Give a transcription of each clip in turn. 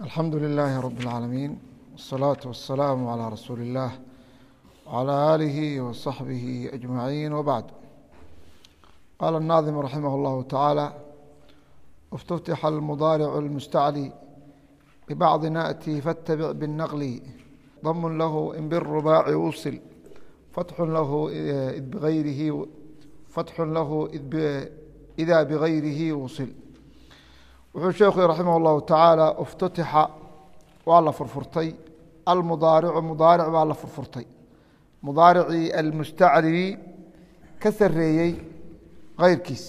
alxamdu لilaahi rab اlcaalamiin wالsalaaةu wasalaamu عalى rasuuli اllah wعalى aalihi waصaxbihi ajmaciin wbacd qaala الnaadim raximah اllahu tacaala اftutixa almudaaricu اlmustacli bibacdi naأti faاtabic biالnaqli dam lahu in birubaaci usil fatxu lahu id bigayrihi fatxu lahu ida bigayrihi usil wuxuu sheekhu raximah اllahu tacaala اftutixa waa la furfurtay almudaaricu mudaaric baa la furfurtay mudaaricii almustacli ka sareeyey keyrkiis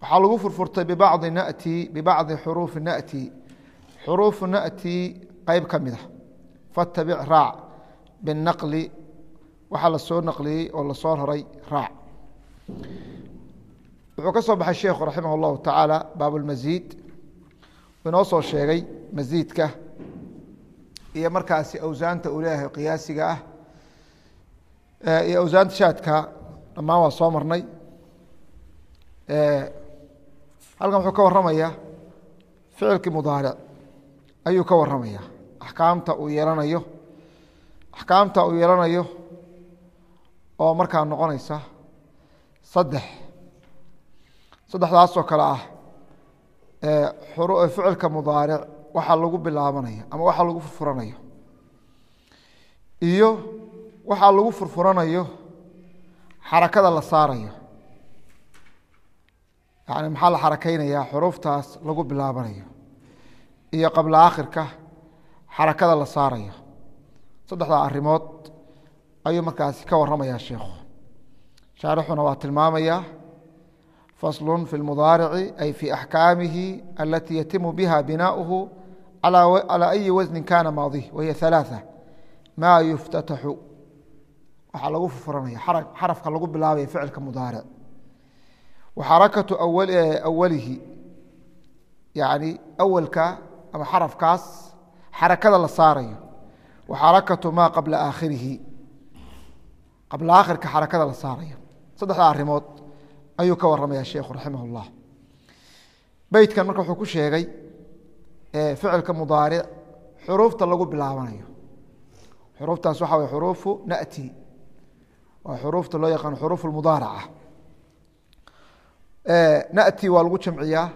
waxaa lagu furfurtay bibacdi nati bibacdi xuruufi nati xuruufu nati qeyb ka mid a fatabic raac binaqli waxaa la soo naqliyey oo lasoo raray raac wuxuu ka soo baxay sheekhu raximah اllahu tacaala baabulmasiid inoo soo sheegay masiidka iyo markaasi awsaanta uu leeyahay qiyaasiga ah. Iyo awsaanta shaadka dhammaan waa soo marnay. Halkan wuxuu ka waramaya ficilkii mudaaric ayuu ka waramaya axkaamta uu yeelanayo axkaamta uu yeelanayo oo markaa noqonaysa saddex. Saddexdaasoo kale ah ficilka mudaaric waxaa lagu bilaabanaya ama waxaa lagu furfuranayo. Iyo waxaa lagu furfuranayo xarakada la saarayo. Yani maxaa la xarakeynayaa xuruuftaas lagu bilaabanayo. Iyo qabla akhirka xarakada la saarayo. Saddexdaa arimood ayuu markaasi ka waramaya sheikhu. Shaarixuna waa tilmaamaya fasl fi اlmudaarici ay fi axkaamihi alati yatimu biha binauhu calى ayi wasni kana maadih wahiy ثalaaثة ma yuftataxu waxaa lagu furfuranaya xarafka lagu bilaabaya ficilka mudaaric wa xarakatu awalihi yani awalka ama xarafkaas xarakada la saarayo wa xarakatu ma qabla aakhirihi qabla aakhirka xarakada la saarayo saddexda arimood ayuu ka waramaya sheikhu raximah اllah beytkan marka wuxuu ku sheegay ficilka mudaaric xuruufta lagu bilaabanayo. Xuruuftaas waxa way xuruufu nati. Waa xuruufta loo yaqaan xuruuf mudaaraca. Nati waa lagu jamciyaa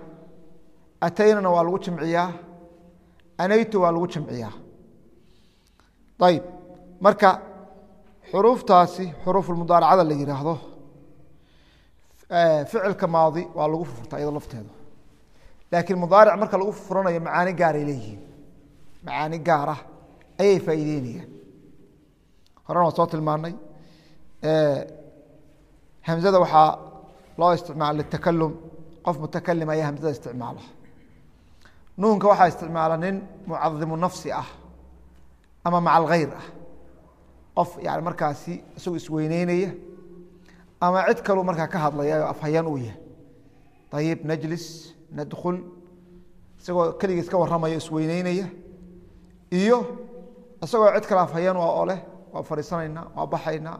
ataynana waa lagu jamciyaa anaytu waa lagu jamciyaa. Ayib marka xuruuftaasi xuruuf mudaaracada la yihaahdo ficilka maadi waa lagu furfurta iyado lafteedu. Laakiin mudaaric marka lagu furfuranayo macaani gaaray leeyihiin. Macaani gaar ah ayay faa'iideynayaan. Horena waa soo tilmaanay hamzada waxaa loo isticmaala litakalum qof mutakalim ayaa hamzada isticmaala. Nuunka waxaa isticmaala nin mucadimu nafsi ah ama maca ah. Qof yani markaasi isagoo isweyneynaya ama cid kaluu markaa ka hadlaya afhayaan uu yahay. Ayib najlis nadkul isagoo keligiis ka warramaya isweyneynaya. Iyo isagoo cid kale afhayaan oo leh waa fadhiisanaynaa waa baxaynaa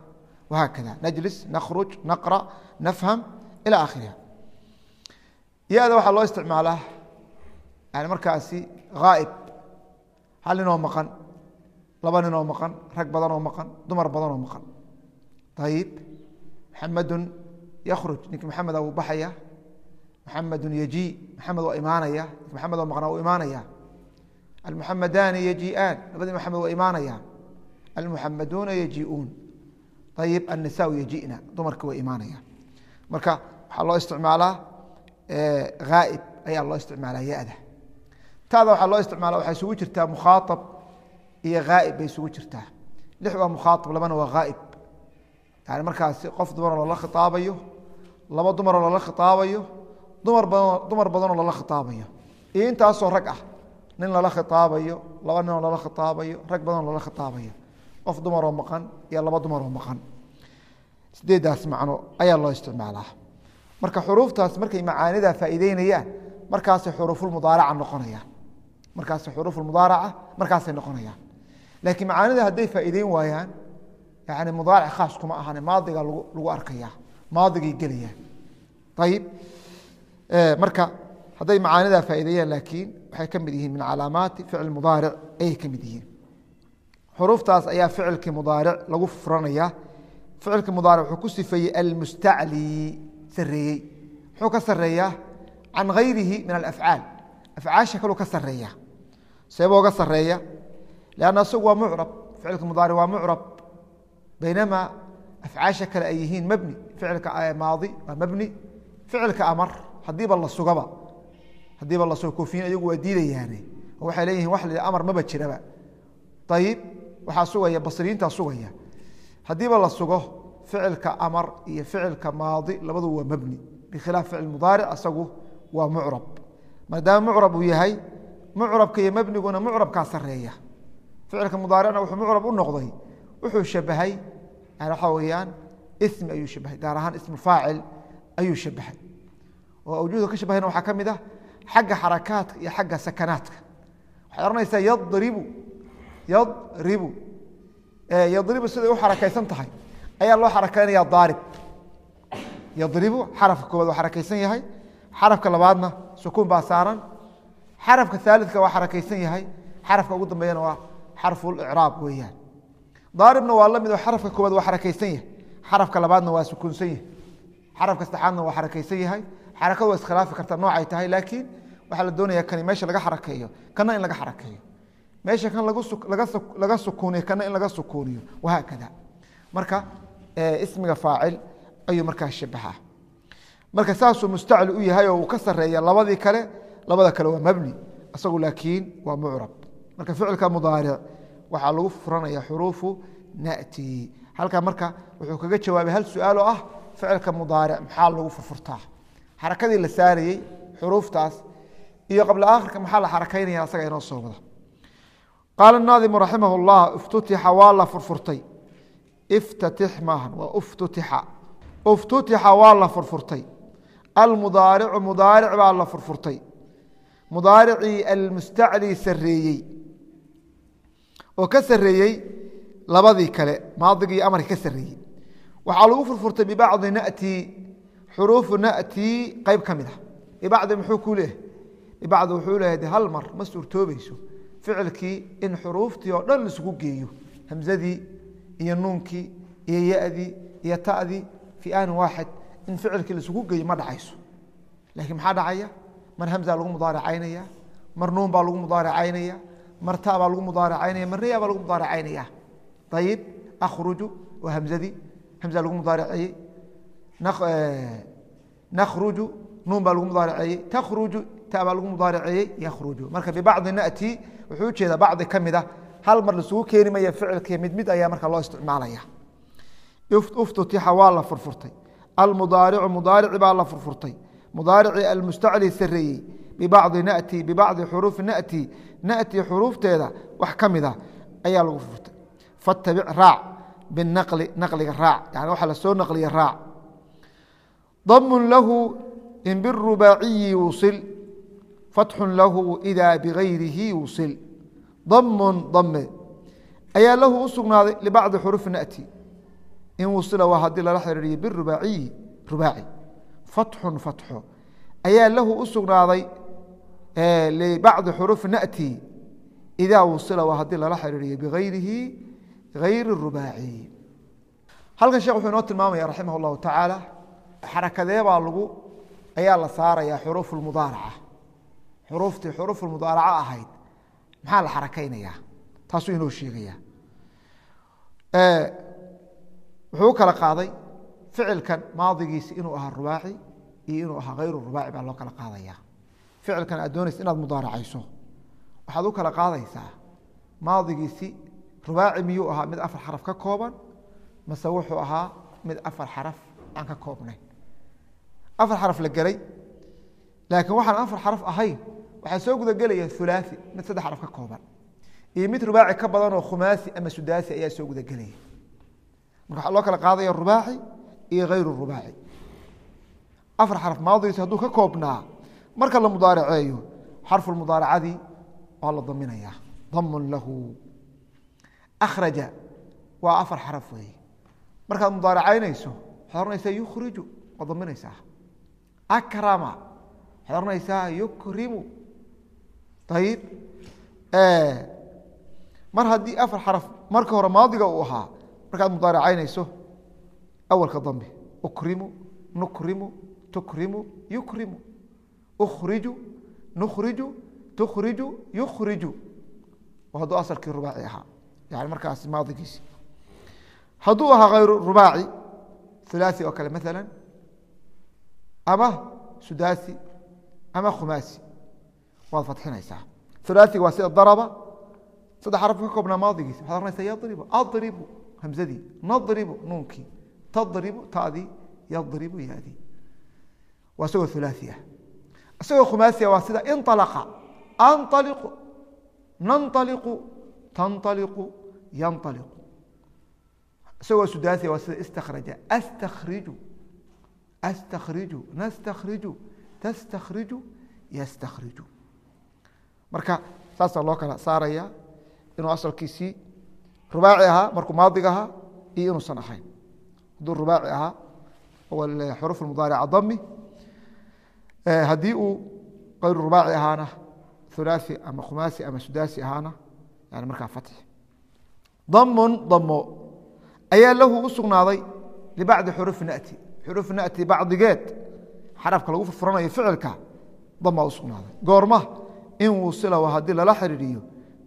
wahaakada najlis nakhruj naqra nafham ila akhiriha ya-da waxaa loo isticmaalaa yani markaasi ghaa'ib. Hal nin oo maqan laba nin oo maqan rag badan oo maqan dumar badan oo maqan. Ayib maxamadu yakruj ninki maxamed wuu baxaya maxamedu yaji. Maxamed waa imaanaya. Nink maxamed oo maqnaa wuu imaanaya. Almuxamadaani yajiiaan labadii maxamed waa imaanaya. Almuxamaduuna yajiiuun ayib annisaau yaji'na. Dumarka way imaanaya. Marka waxaa loo isticmaalaa ghaa'ib ayaa loo isticmaalaa ya-da. Taada waxaa loo isticmaala waxay isugu jirtaa mukhaaab iyo ghaa'ib bay isugu jirtaa. Lix waa mukhaaab labana waa ghaa'ib yani markaasi qof dumaroo lala khitaabayo laba dumaroo lala khitaabayo dumar badan dumar badanoo lala khitaabayo. Iyo intaasoo rag ah nin lala khitaabayo laba ninoo lala khitaabayo rag badanoo lala khitaabayo. Qof dumaroo maqan iyo laba dumaroo maqan. Sideedaas macno ayaa loo isticmaalaa. Marka xuruuftaas markay macaanidaa faa'iideynayaan markaasay xuruufulmudaaraca noqonayaan. Markaasay xuruufulmudaaraca markaasay noqonayaan. Laakiin macaanida hadday faa'iideyn waayaan yani mudaaric khaas kuma ahane maadiga lagu arkaya maadigay gelayaan ayib marka hadday macaanidaa faa'iideeyaan laakiin waxay ka mid yihiin min calaamaati ficil mudaaric ayay ka mid yihiin. Xuruuftaas ayaa ficilkii mudaaric lagu furanaya ficilkii mudaaric wuxuu ku sifeeyey almustaclii sareeyey muxuu ka sareeyaa can hayrihi min alafcaal. Afcaasha kaluu ka sareeya seebooga sareeya lanna isagu waa mucrab. Ficilka mudaaric waa mucrab baynamaa afcaasha kale ay yihiin mabni ficilka maadi waa mabni ficilka amar hadiiba la sugaba hadiiba la sugo kofiyin ayagu waa diidayaane waxay leeyihiin wax la amar maba jiraba ayib waxaa sugaya basriyiintaa sugaya haddiiba la sugo ficilka amar iyo ficilka maadi labadu waa mabni bikhilaaf ficil mudaaric isagu waa mucrab maadaama mucrab uu yahay mucrabka iyo mabniguna mucrabkaa sareeya ficilka mudaaricna wuxuu mucrab u noqday wuxuu shabahay waxaa weyaan ismi ayuu shabahay gaar ahaan ismu faacil ayuu shabahay oo awjuuda ka shabahayna waxaa ka mid ah xagga xarakaadka iyo xagga sakanaadka. Waxaad ohanaysaa yadribu yadribu yadribu siday u xarakaysan tahay ayaa loo xarakaynaya daarib. Yadribu xarafka koowaad waa xarakaysan yahay xarafka labaadna sukuun baa saaran xarafka aalidka waa xarakaysan yahay xarafka ugu dambeeyana waa xarfulicraab weeyaan daaribna waa la mid oo xarafka koowaad waa xarakaysan yahay. Xarafka labaadna waa sukuunsan yahay. Xarafka saddexaadna waa xarakaysan yahay. Xarakadu waa iskhilaafi kartaa noocay tahay laakiin waxaa la doonaya kani meesha laga xarakeeyo kana in laga xarakeeyo. Meesha kan laga sukuuniyo kana in laga sukuuniyo. Wahaakada. Marka ismiga faacil ayuu markaa shabaha marka saasuu mustacli u yahay oo uu ka sareeya labadii kale labada kale waa mabni isagu laakiin waa mucrab. Marka ficilka mudaaric waxaa lagu furanaya xuruufu nati. Halkaa marka wuxuu kaga jawaabay hal su'aal oo ah ficilka mudaaric maxaa lagu furfurtaa? Xarakadii la saarayey xuruuftaas iyo qabla akhirka maxaa la xarakaynaya asaga inoo soo wada. Qaala naadimu raximah اllah iftutixa waa la furfurtay. Iftatix maahan waa uftutixa. Uftutixa waa la furfurtay. Almudaaricu mudaaric baa la furfurtay. Mudaaricii almustaclii sareeyey oo ka sareeyey labadii kale maadigii amarkii ka sareeyey waxaa lagu furfurtay bibacdi nati xuruufu nati qeyb ka mid a bibacdi muxuu ku leeyahay? Bibacdi wuxuu leeyahay de hal mar ma suurtoobayso ficilkii in xuruuftii oo dhan laisugu geeyo. Hamzadii iyo nuunkii iyo yadii iyo tadii fii aanin waaxid in ficilkii laisugu geeyo ma dhacayso. Laakiin maxaa dhacaya? Mar hamza lagu mudaaracaynaya mar nuun baa lagu mudaaracaynaya mar ta baa lagu mudaaracaynaya mar raya baa lagu mudaaracaynaya ayib akhruju waa hamzadii hamza lagu mudaaraceeyey nakhruju nuun baa lagu mudaaraceeyey takhruju ta baa lagu mudaaraceeyey yakhruju. Marka bibacdi nati wuxuu u jeedaa bacdi ka mid a hal mar laisugu keeni maya ficilkii mid mid ayaa marka loo isticmaalaya. Uftutixa waa la furfurtay. Almudaaricu mudaarici baa la furfurtay. Mudaaricii almustacli sareeyey bibacdi nati bibacdi xuruufi nati nati xuruufteeda wax ka mid a ayaa lagu furfurtay. Fatabic raac binaqli naqliga raac yani waxaa la soo naqliya raac. Damun lahu in birubaaciyi wusil fatxun lahu idaa bigayrihi wusil. Damun dame ayaa lahu u sugnaaday libacdi xuruufi nati. In wusila waa haddii lala xiriiriyo birubaaciyi rubaaci. Fatxun fatxo ayaa lahu u sugnaaday libacdi xuruufi nati. Idaa wusila waa haddii lala xiriiriyo bigayrihi gayri rubaaci. Halkan sheekh wuxuu inoo tilmaamaya raximah اllahu tacaala xarakadee baa lagu ayaa la saaraya xuruuf mudaaraca. Xuruuftii xuruuf mudaaraca ahayd maxaa la xarakaynaya taasuu inoo sheegaya. Wuxuu u kala qaaday ficilkan maadigiisi inuu ahaa rubaaci iyo inuu ahaa hayru rubaaci baa loo kala qaadaya ficilkan aad doonaysa inaad mudaaracayso. Waxaad u kala qaadaysaa maadigiisi rubaaci miyuu ahaa mid afar xaraf ka kooban mase wuxuu ahaa mid afar xaraf aan ka koobnayn afar xaraf la gelay laakiin waxaan afar xaraf ahayn waxaa soo gudagelaya ulaai mid saddex xaraf ka kooban iyo mid rubaaci ka badan oo khumaasi ama sudaasi ayaa soo gudagelaya marka waxaa loo kala qaadaya rubaaci iyo hayru rubaaci. Afar xaraf maadigiisi hadduu ka koobnaa marka la mudaaraceeyo xarfu mudaaracadii waa la daminaya. Damun lahu. Akhraja. Waa afar xaraf weeye. Markaad mudaaracaynayso waxaad ohanaysaa yukhriju waad daminaysaa. Akrama. Waxaad oranaysaa yukrimu ayib mar haddii afar xaraf marka hore maadiga uu ahaa markaad mudaaracaynayso awalka dambe ukrimu nukrimu tukrimu yukrimu riju nuriju turiju yuriju ad akii rubaaci ahaa yani markaas maadigiisi hadduu ahaa hayru rubaaci ulaai oo kale maala ama sudaasi ama khumaasi waad fadxinaysaa ulaai waa sida daraba saddex araf ka koobnaa maadigiisi waxad oranaysaa yadribu adribu hamzadii nadribu nuunkii tadribu tadii yadribu yaadii waa isagoo ulaai ah isagoo khumaasiga waa sida inalaqa analiqu nanaliqu tanaliqu yanaliqu isagoo sudaasiga waa sida istakhraja astakhriju astakhriju nastakhriju tastakhriju yastakhriju. Marka saasaa loo kala saaraya inuu asalkiisii rubaaci ahaa markuu maadig ahaa iyo inuusan ahayn hadduu rubaaci ahaa xuruuf mudaarica dami haddii uu kayru rubaaci ahaana hulaaثi ama khumaasi ama sudaasi ahaana yani markaa fatxi damun damo ayaa lahu u sugnaaday libacdi xuruufi nati. Xuruufi nati bacdigeed xarafka lagu furfuranayo ficilka damaa u sugnaaday. Goorma in wusilahu haddii lala xiriiriyo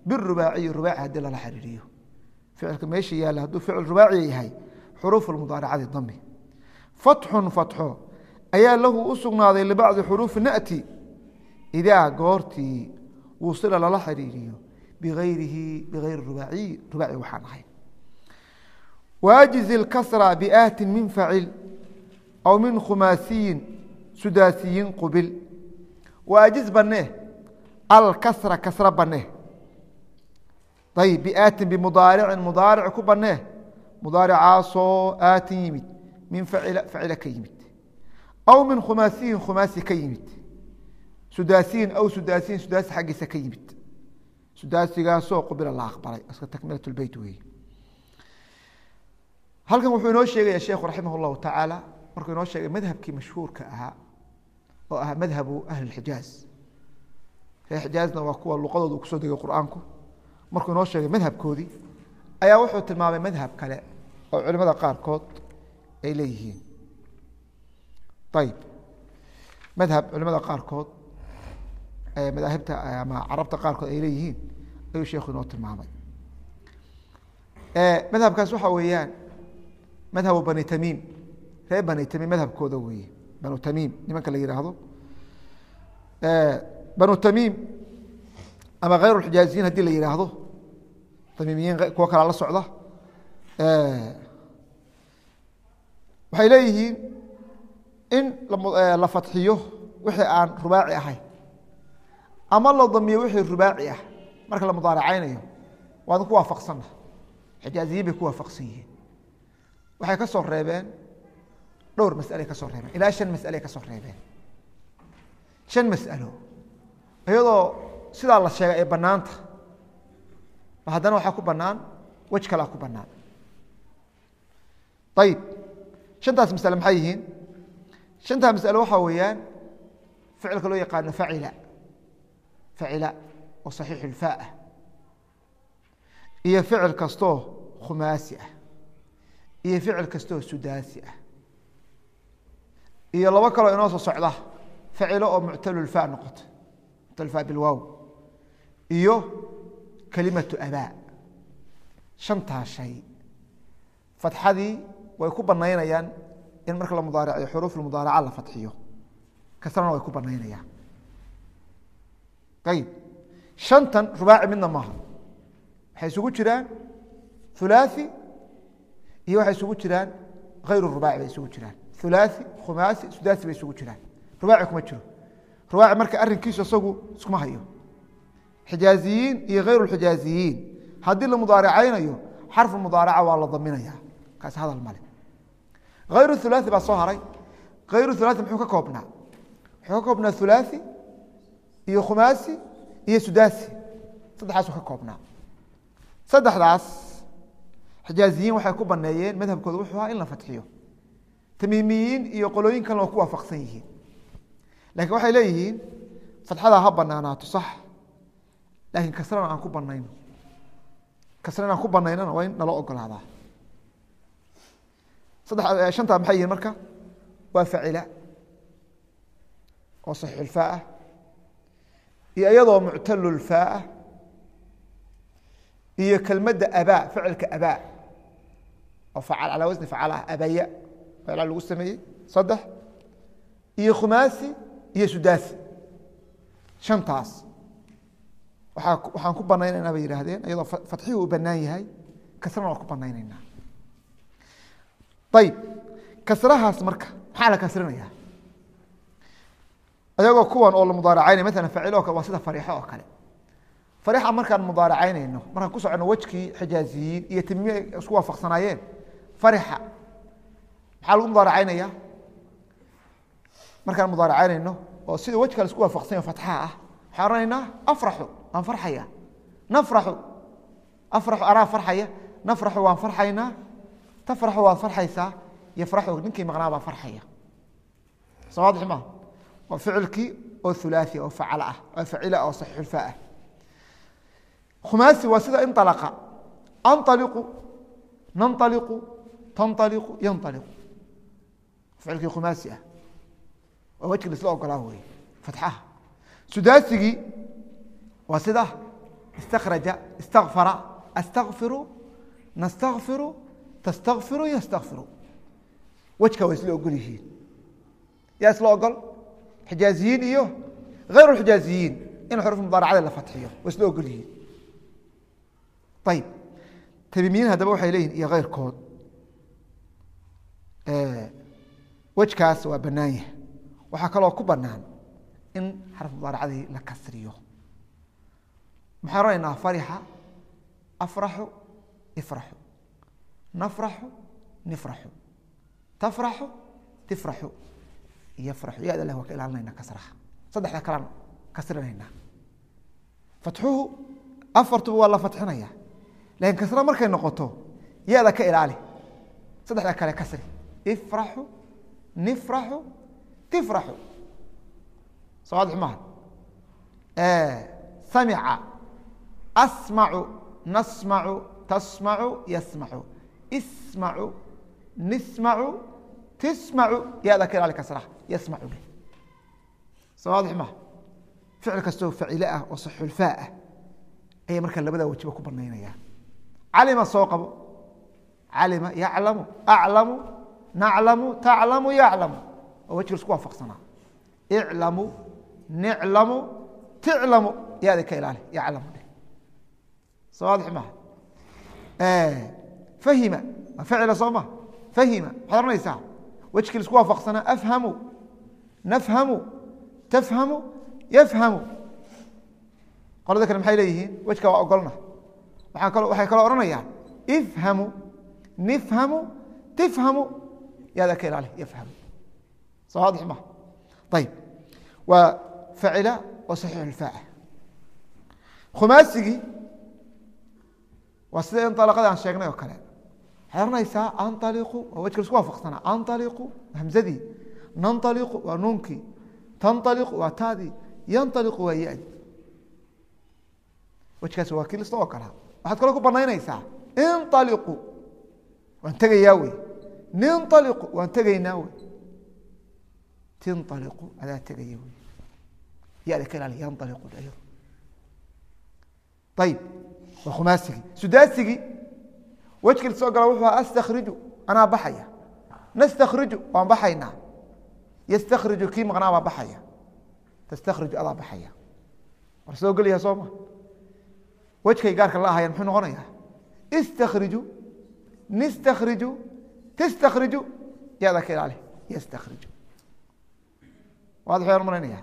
birubaaciyi rubaaci haddii lala xiriiriyo ficilka meesha yaalla hadduu ficil rubaaciya yahay xuruuf dami fatxun fatxo ayaa lahu u sugnaaday libacdi xuruufi nati. Idaa goortii wusila lala xiriiriyo biayrihi biayri rubaaciyi rubaaci waxaan ahayn waajizi اkasra biaatin min facil aw min khumaasiyin sudaasiyin qubil. Waajiz banee alkasra kasra banee ayb biaatin bimudaaricin mudaaric ku banee mudaaricaasoo aatin yimid min facila ka yimid aw min khumaasiyin khumaasi ka yimid sudaasiyin aw sudaasiyin sudaasi xaggiisa ka yimid sudaasigaasoo qubila la aqbalay iska takmilat beyt weeye halkan wuxuu inoo sheegaya sheekhu raximah اllahu tacaala markuu inoo sheegay madhabkii mashhuurka ahaa oo ahaa madhabu ahli اxijaaz reer xijaazna waa kuwa luqadooda uu ku soo degay qur'aanku markuu inoo sheegay madhabkoodii ayaa wuxuu tilmaamay madhab kale oo culimada ayib madhab culimada qaarkood madaahibta ama carabta qaarkood ay leeyihiin ayuu sheekhu inoo tilmaamay madhabkaas waxa weeyaan madhabu bani tamiim reer bani tamiim madhabkooda weeye banu tamiim nimanka la yihaahdo banu tamiim ama khayr xijaaziyiin haddii la yihaahdo tamiimiyiin kuwo kalaa la socda waxay leeyihiin in la fatxiyo wixii aan rubaaci ahayn ama la damiyo wixii rubaaci ah marka la mudaaracaynayo waadin ku waafaqsanna xijaaziyiin bay ku waafaqsan yihiin. Waxay ka soo reebeen dhowr mas'aley ka soo reebeen. Ilaa shan mas'aley ka soo reebeen. Shan mas'alo iyadoo sidaa la sheegay ay bannaanta. Haddana waxaa ku bannaan wej kalaa ku bannaan. Ayib shantaas masale maxay yihiin shantaa masalo waxaa weeyaan ficilka loo yaqaano facila facila oo saxiixu ilfaah iyo ficil kastoo khumaasi ah iyo ficil kastoo sudaasi ah iyo labo kaloo inoo soo socda facilo oo muctalulfa noqota muctalulfa bilwaaw iyo kelimatu abaa shantaa shay fatxadii way ku banaynayaan in marka la mudaaraciyo xuruuf mudaaraca la fatxiyo kasrana way ku banaynayaan ayib shantan rubaaci midna maaha. Waxay isugu jiraan hulaaثi iyo waxay isugu jiraan hayru rubaaci bay isugu jiraan. Hulaaثi khumaasi sudaasi bay isugu jiraan. Rubaaci kuma jiro. Rubaaci marka arrinkiisu isagu iskuma hayo. Xijaaziyiin iyo hayru xijaaziyiin haddii la mudaaracaynayo xarfu mudaaraca waa la daminaya. Kaas hadal male ayr ulai baa soo haray ayr ulai muxuu ka koobnaa muxuu ka koobnaa ulai iyo khumaasi iyo sudaasi saddexaasuu ka koobnaa saddexdaas xijaaziyiin waxay ku baneeyeen madhabkooda wuxuu ahaa in la fadxiyo tamiimiyiin iyo qolooyin kalena ku waafaqsan yihiin laakiin waxay leeyihiin fadxadaa ha banaanaato sax laakiin kasrana aan ku banayno kasrana aan ku banaynana waa in nalo ogolaadaa shantaa maxay yihiin marka? Waa facila oo saxiixulfaah iyo iyadoo muctalulfaah iyo kelmadda abaa ficilka abaa. Oo facal calaa wasni facal ah abaya ficla lagu sameeyey. Saddex. Iyo khumaasi iyo sudaasi shantaas. Waxaan ku banaynaynaa bay yihaahdeen iyadoo fatxihii uu banaan yahay. Kasrana waa ku banaynaynaa ayib kasrahaas marka maxaa la kasrinaya ayagoo kuwan oo la mudaaracaynay maala facil o kale waa sida fariixo oo kale. Fariixa markaan mudaaracaynayno markaan ku socono wejkii xijaaziyiin iyo timiye isku waafaqsanaayeen farixa maxaa lagu mudaaracaynaya markaan mudaaracaynayno oo sida wej kale isku waafaqsanya fatxaha ah. Waxaan oranaynaa afraxu waan farxaya nafraxu afraxu anaa farxaya. Nafraxu waan farxaynaa tafraxu waad farxaysaa yafraxu ninkii maqnaa baa farxaya. Soo waadix maa waa ficilkii oo ulaai oo acal ah oo facila oo saxiixulfa ah. Khumaasi waa sida inalaqa analiqu nanaliqu tanaliqu yanaliqu ficilkii khumaasi ah. Waa wejki laisla ogolaa weye fatxaha. Sudaasigii waa sida istakraja istakfara astakfiru nastakiru tastakfiru yastakfiru wejka waa isla ogol yihiin yaa isla ogol xijaaziyiin iyo hayr xijaaziyiin in xuruf mudaaracada la fatxiyo waa isla ogol yihiin ayib tamiimiyiin haddaba waxay leeyihiin iyo keyrkood wejkaas waa banaan yahay waxaa kaloo ku banaan in xarf mudaaracadii la kasriyo maxaan oranaynaa farixa afraxu ifraxu nafraxu nifraxu tafraxu tifraxu yafraxu ya lah waa ka ilaalinayna kasraha saddexda kalaan kasrinayna fatxuhu afartuba waa la fatxinaya laakiin kasra markay noqoto ya-da ka ilaali saddexda kale kasri ifraxu nifraxu tifraxu soo waadix maha samica asmacu nasmacu tasmacu yasmacu ismacu nismacu tismacu ya-da ka ilaali kasraha yasmacu soo waadix maha ficil kastoo facile ah oo saxulfaa ah ayay markaa labada wajiba ku banaynayaan calima soo qabo. Calima yaclamu aclamu naclamu taclamu yaclamu. Oo wejga isku waafaqsanaa. Iclamu niclamu ticlamu. Yaada ka ilaali yaclamu fahima ficila soo ma fahima maxaad oranaysaa wejkii isku waafaqsanaa afhamu nafhamu tafhamu yafhamu qolada kale maxay leeyihiin wejka waa ogolna waxay kaloo odhanayaan ifhamu nifhamu tifhamu yaada ka ilaali yafhamu soo waadix maha ayib waa facila oo saxiix ulfaaca khumaasigii waa sida inalaqada aan sheegnay oo kale waxay oranaysaa analiqu waa wejka isku waafaqsanaa. Analiqu hamzadii. Nanaliqu waa nuunkii tanaliqu waa taadii. Yanaliqu waa yadi wejkaasi waa kii lista oo kalaa waxaad kaloo ku banaynaysaa inaliqu waan tegayaa wey. Ninaliqu waan tegaynaa wey. Tinaliqu adaa tegaya wey. Yada ka ilaali yanaliqu ayib waa khumaasigii sudaasigii wejkii la soo gala wuxuu astakhriju anaa baxaya. Nastakhriju waan baxaynaa. Yastakhriju kii maqnaa baa baxaya. Tastakhriju adaa baxaya. War soo gelaya soo ma? Wejkay gaarka la ahayaan muxuu noqonayaa. Istakhriju nistakhriju tistakhriju yaada ka ilaali. Yastakhriju. Waad waxay hormarinaya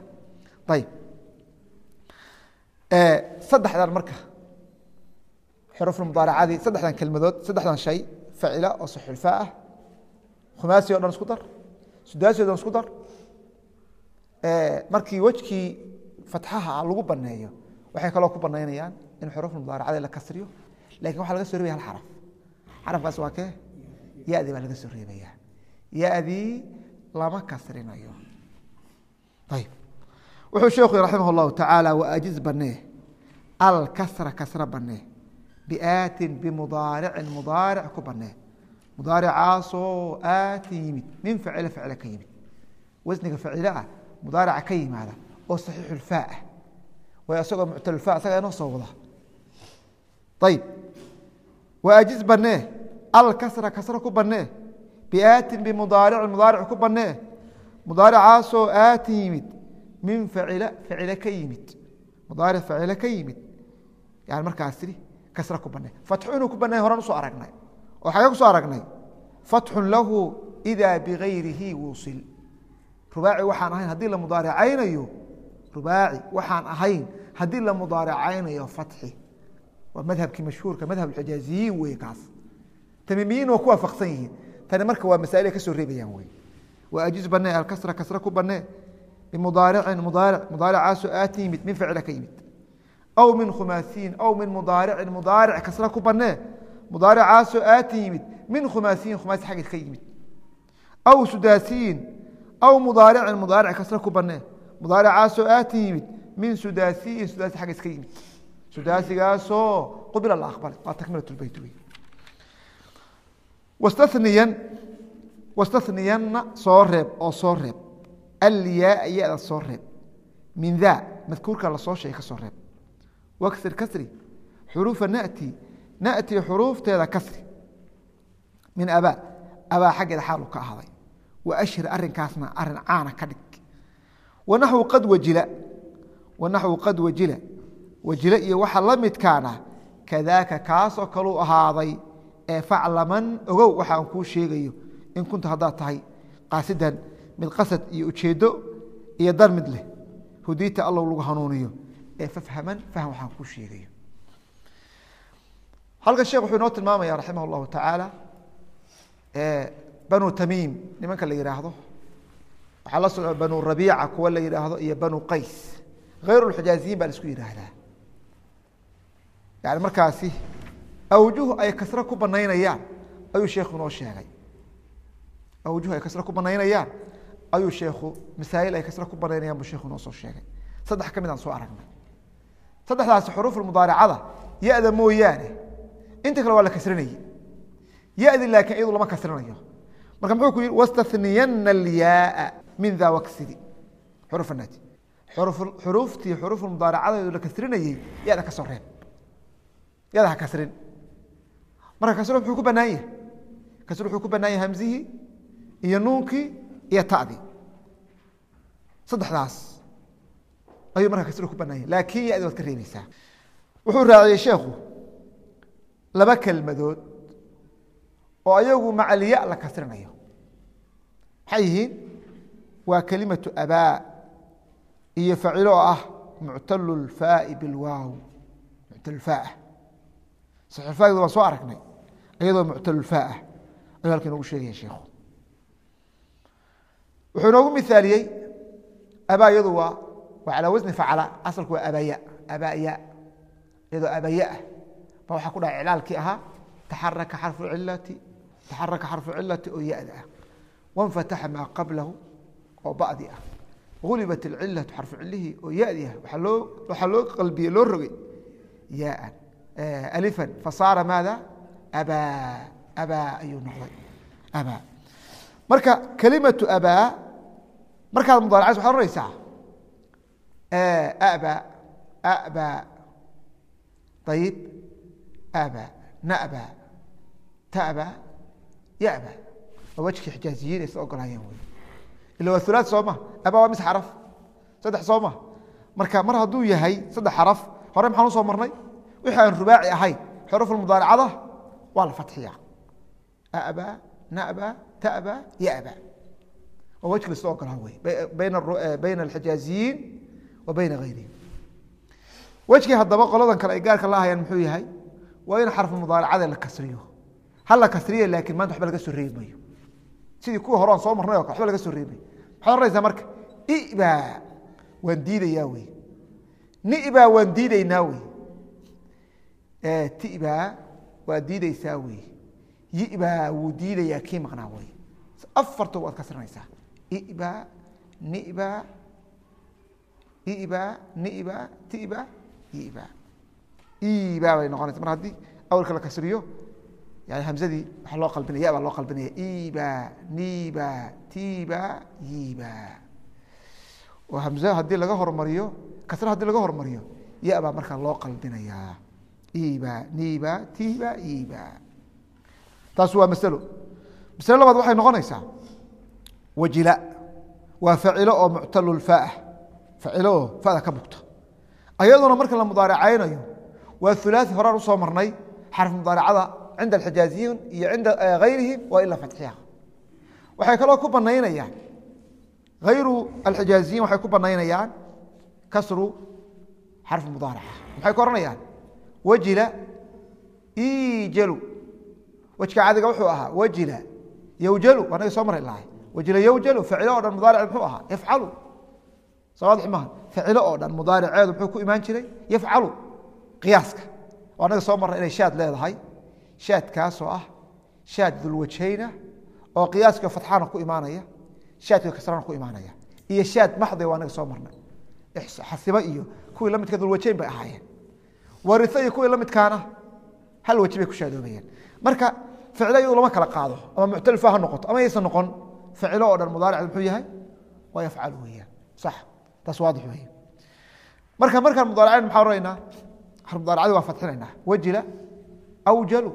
ayib saddexdan marka xurufulmudaaracadii saddexdan kelmadood saddexdan shay facila oo saxulfaa ah khumaasi o dhan isku dar sudaasi o dhan isku dar markii wejkii fatxaha lagu baneeyo waxay kaloo ku banaynayaan in xurufulmudaaracadii la kasriyo laakiin waxa laga soo reebaya hal xaraf xarafkaas waa kee yadii baa laga soo reebaya yadii lama kasrinayo ayib wuxuu sheekhu raximah اllahu tacaala waajiz banee alkasra kasra banee biaatin bimudaaricin mudaaric ku banee mudaaricaasoo aatin yimid min facile facile ka yimid wasniga facile ah mudaarica ka yimaada oo saxiixulfaa ah way isagoo muctalulfa isaga inoo soo wada ayib waajiz banee alkasra kasra ku banee biaatin bimudaaricin mudaaric ku banee mudaaricaasoo aatin yimid min facila facile ka yimid mudaaric facile ka yimid yani markaas tidhi kasra ku banee fatxu inuu ku banay horan u soo aragnay. Oo xagee ku soo aragnay fatxun lahu idaa bigayrihi wusil. Rubaaci waxaan ahayn haddii la mudaaracaynayo rubaaci waxaan ahayn haddii la mudaaracaynayo fatxi. Waa madhabkii mashhuurka madhab xijaaziyiin wey kaas. Tamiimiyiin waa ku waafaqsan yihiin. Tani marka waa masaa'il ay ka soo reebayaan wey waa ajiz banee alkasra kasra ku banee bimudaaricin mudaaric mudaaricaasoo aati yimid min ficila ka yimid aw min khumaasiyin aw min mudaaricin mudaaric kasra ku banee mudaaricaasoo aati yimid min khumaasiyin khumaasi xaggiis ka yimid aw sudaasiyin aw mudaaricin mudaaric kasra ku banee mudaaricaasoo aati yimid min sudaasiyin sudaasi xaggiis ka yimid sudaasigaasoo qubila la aqbalay waa takmilat wey wastaniyan wastaniyanna soo reeb oo soo reeb alyaa yada soo reeb min daa madkuurka la soo sheegay ka soo reeb waksir kasri xuruufa nati nati xuruufteeda kasri min abaa abaa xaggeeda xaalu ka ahaaday wa ashhir arinkaasna arrin caana ka dhig wanaxwu qad wajila wanaxwu qad wajila wajile iyo waxa la midkaana kadaaka kaasoo kaluu ahaaday ee faclaman ogow waxa aan kuu sheegayo in kunta haddaad tahay qaasidan mid qasad iyo ujeeddo iyo dar mid leh hudiita allow lagu hanuuniyo ee fafhaman faham waxaan kuu sheegayo halkan sheekh wuxuu inoo tilmaamaya raximah اllahu tacaala banu tamiim nimanka la yidhaahdo waxaa la socda banu rabiica kuwa la yidhaahdo iyo banu qays. Hayr xijaaziyiin baa la isku yidhaahdaa yani markaasi awjuh ay kasre ku banaynayaan ayuu sheekhu inoo sheegay. Awjuh ay kasre ku banaynayaan ayuu sheekhu masaa'il ay kasre ku banaynayaan buu sheekhu inoo soo sheegay. Saddex ka mid aan soo aragnay saddexdaasi xuruuf mudaaracada ya-da mooyaane inta kale waa la kasrinayey ya-di laakiin iyadu lama kasrinayo. Marka muxuu ku yihi wastathniyana alyaaa min da waksidi xuruf naati xuruuftii xuruuf mudaaracadeedu la kasrinayey ya-da ka reeb. Ya-da ha kasrin. Marka kasro muxuu ku banaan yahay. Kasro wuxuu ku banaan yahay hamzihii iyo nuunkii iyo tadii saddexdaas ayuu marka kasro ku banaan yahay laakiin ya-di waad ka reebaysaa. Wuxuu raaciyey sheekhu laba kelmadood oo ayagu macaliya la kasrinayo. Maxay yihiin? Waa kelimatu abaa iyo facilo oo ah muctalu lfaai bilwaaw. Muctalulfaah saxulfaagda waan soo aragnay iyadoo muctalulfaah ayuu halka inoogu sheegaya sheikhu. Wuxuu inoogu mithaaliyey abaa iyadu waa calaa wasni facala asalku waa abaya abaya iyadoo abaya ah ba waxaa ku dhaca iclaalkii ahaa taxaraka xarfu cilati taxaraka xarfu cilati oo ya-da ah wanfataxa maa qablahu oo badi ah gulibat alcilatu xarfu cilihii oo ya-di ah waxaa loo qalbiye loo rogay yaan alifan fasaara maada abaa abaa ayuu noqday abaa marka kelimatu abaa markaad mudaaracaysa waxaad ohanaysaa aba ayib aba naba taba yaba waa wejkii xijaaziyiin ay sla ogolaayeen wey ila waa ulaad soo ma aba waa mis xaraf saddex soo ma marka mar hadduu yahay saddex xaraf hore maxaan u soo marnay wixii aan rubaaci ahayn xuruf mudaaracada waa la fatxiya aba naba taba yaba waa wejki lasla ogolaa wey bayna alxijaaziyiin wa bayna gayrihim wejkii haddaba qoladan kale ay gaarka la muxuu yahay waa in xarfu mudaaracada la kasriyo ha la kasriye laakin maanta waxba laga soo reebi mayo sidii kuwa hore soo marnay o kale waxba laga soo reebi mayo maxaad oranaysaa marka iba waan diidayaa wey niba waan diidaynaa wey tiba waa diideysaa wey yiba wuu diidayaa kii maqnaa wey afarto waad kasrinaysaa iba niba iba niba tiba iba. Iba bay noqonaysa. Mar haddii awalka la kasriyo yani hamzadii waxaa loo qalbinaya ya baa loo qalbinaya. Iba niba tiba yiba. Oo hamze haddii laga hormariyo kasra haddii laga hormariyo ya baa markaa loo qalbinayaa iba niba tiba iba taas waa masalo. Masalo labaad waxay noqonaysaa wajila. Waa facilo oo muctalulfaah facilo oo fada ka bugta ayaduna marka la mudaaracaynayo waa hulaaثi horaan u soo marnay xarf mudaaracada cinda alxijaaziyiin iyo cinda gayrihim waa ila fatxiha waxay kaloo ku banaynayaan hayru alxijaaziyiin waxay ku banaynayaan kasru xarfi mudaaraca. Maxay ku ohanayaan wajila ijalu wejka cadiga wuxuu ahaa wajila yowjalu waa naga soo mari lahay wajila yowjalu facilo o dhan mudaaric muxuu ahaa? Yafcalu soo wadx maha facilo oo dhan mudaariceedu muxuu ku imaan jiray? Yafcalu qiyaaska. Waa naga soo marray inay shaad leedahay. Shaadkaasoo ah shaad dulwajhayna oo qiyaaska fatxana ku imaanaya. Shaadka kasrana ku imaanaya. Iyo shaad maxdi waa naga soo marnay. Xasiba iyo kuwii la midka dulwajayn bay ahaayeen. Wario iyo kuwii la midkaana hal waji bay ku shaadoobayeen marka ficilo iyadu lama kala qaado ama muctalifa ha noqoto ama yaysan noqon ficilo oo dhan mudaaricd muxuu yahay? Waa yafcalu weeyaan. Sax taas waadix weeye marka markaan mudaaracayn maxaa odhanaynaa mudaaracadi waa fatxinaynaa wajila awjalu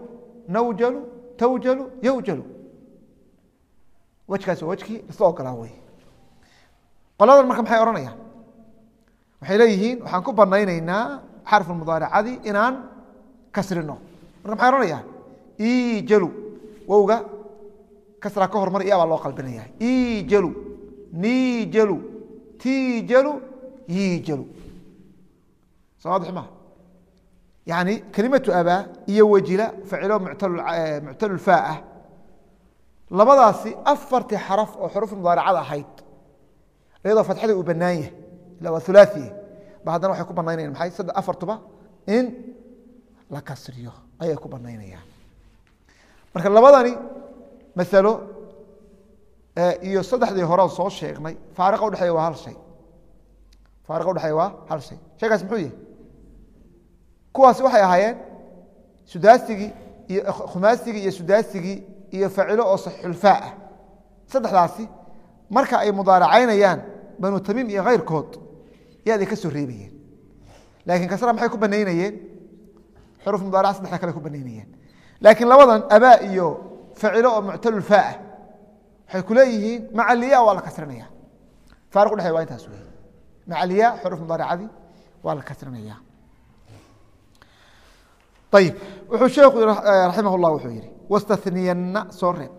nawjalu tawjalu yowjalu wejkaas waa wejkii isla ogolaa wey qoladan marka maxay odhanayaan waxay leeyihiin waxaan ku banaynaynaa xarfu mudaaracadii inaan kasrino. Marka maxay odhanayaan ijalu wowga kasraa ka hormar iya baa loo qalbinaya. Ijalu nijalu tijalu yijalu soo waadix maha yani kelimatu abaa iyo wajila facilo muctalulfaah labadaasi afartii xaraf oo xuruuf mudaaracada ahayd iyadoo fatxadii uu banaan yahay ila waa hulaaثiye ba haddana waxay ku banaynayan maay saddex afartuba in la kasriyo ayay ku banaynayaan marka labadani masalo iyo saddexdii horean soo sheegnay. Faariqa udhexeeya waa hal shay. Faariqa udhexeeya waa hal shay. Shaygaas muxuu yahay kuwaasi waxay ahaayeen sudaasigii iyo khumaasigii iyo sudaasigii iyo facilo oo saxiixulfaa ah. Saddexdaasi marka ay mudaaracaynayaan banu tamiim iyo kayrkood yaaday ka soo reebayeen. Laakiin kasra maxay ku banaynayeen xuruf mudaaraca saddexda kale ku banaynayeen laakiin labadan abaa iyo facilo oo muctalulfaa ah waxay ku leeyihiin macaliya waa la kasrinaya faariq udhexey waa intaas wey macaliya xuruf mudaaracadii waa la kasrinaya ayib wuxuu sheekhu raximah llah wuxuu yihi wastathniyana soo reeb.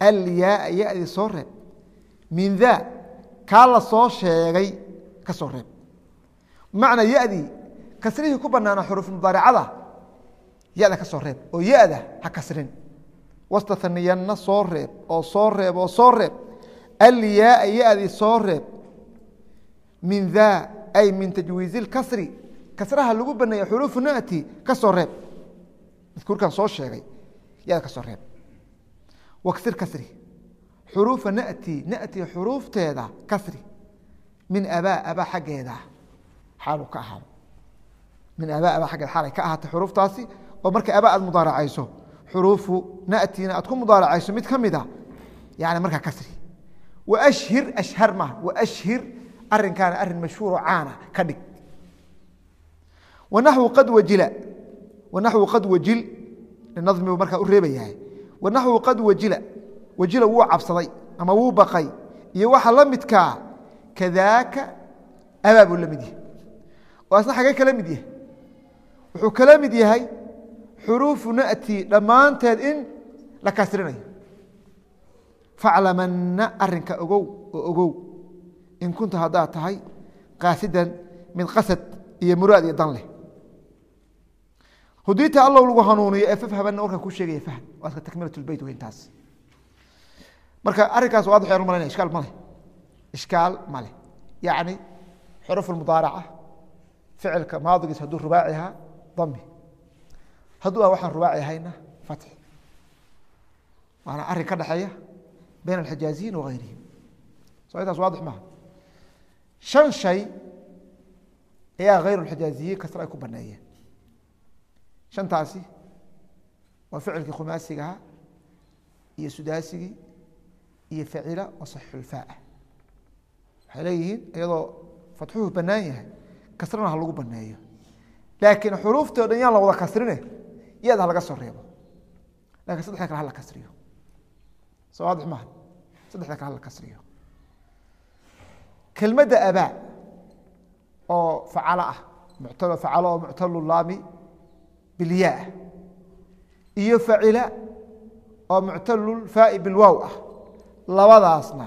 Alyaaa yadi soo reeb. Min daa kaa la soo sheegay ka soo reeb. Bimacnaa yadii kasrihii ku banaana xuruuf mudaaracada yada ka soo reeb oo yada ha kasrin wastathniyana soo reeb oo soo reeb oo soo reeb alyaaa yadi soo reeb min daa ay min tajwiizi اlkasri kasraha lagu baneeya xuruufu nati ka soo reeb madkuurkan soo sheegay yada ka soo reeb waksir kasri xuruufa nati nati xuruufteeda kasri min abaa abaa xaggeeda xaalu ka ahaado min abaa abaa aggeeda xaalay ka ahaatay xuruuftaasi oo marka abaa aad mudaaracayso xuruufu natina aad ku mudaaracayso mid ka mida yani markaa kasri washhir ashhar maaha washhir arinkaana arrin mashhuuro caana ka dhig. Wanaxwu qad wajila wanaxwu qad wajil nadmibu markaa u reebayahay wanaxwu qad wajila wajila wuu cabsaday ama wuu baqay iyo waxa la midkaa kadaaka abaa buu la mid yahay. Oo asna xagee kala mid yahay. Wuxuu kala mid yahay xuruufu nati dhammaanteed in la kasrinayo faclamanna arinka ogow oo ogow in kunta haddaad tahay qaasidan mid qasad iyo muraad iyo dan leh. Hudiita allow lagu hanuuniyo ee fafhabanna warkaan ku sheegaya fahm waa iska takmilat lbeyt weyn taas. Marka arrinkaas waadix aan malayna ishkaal ma ishkaal ma yacni xuruf mudaaraca ficilka maadigiis hadduu rubaaci ahaa dami hadduu ah waxaan rubaaci ahayna fatxi waana arrin ka dhexeeya bayn alxijaaziyiin wa intaas waadix maaha. Shan shay ayaa hayr xijaaziye kasra ay ku baneeyeen shantaasi waa ficilkii khumaasigaha iyo sudaasigii iyo facila oo saxiixulfaa waxay leeyihiin iyadoo fatxuhu banaan yahay kasrana ha lagu baneeyo laakiin xuruuftii o dhan yaan la wada kasrine yaad ha laga soo reebo. Lakin saddexda kale hala kasriyo. Soo waadix maha saddexda kale hala kasriyo. Kelmadda abaa oo facalo ah facalo oo muctalu laami bilyaa iyo facila oo muctalulfaai bilwaaw ah. Labadaasna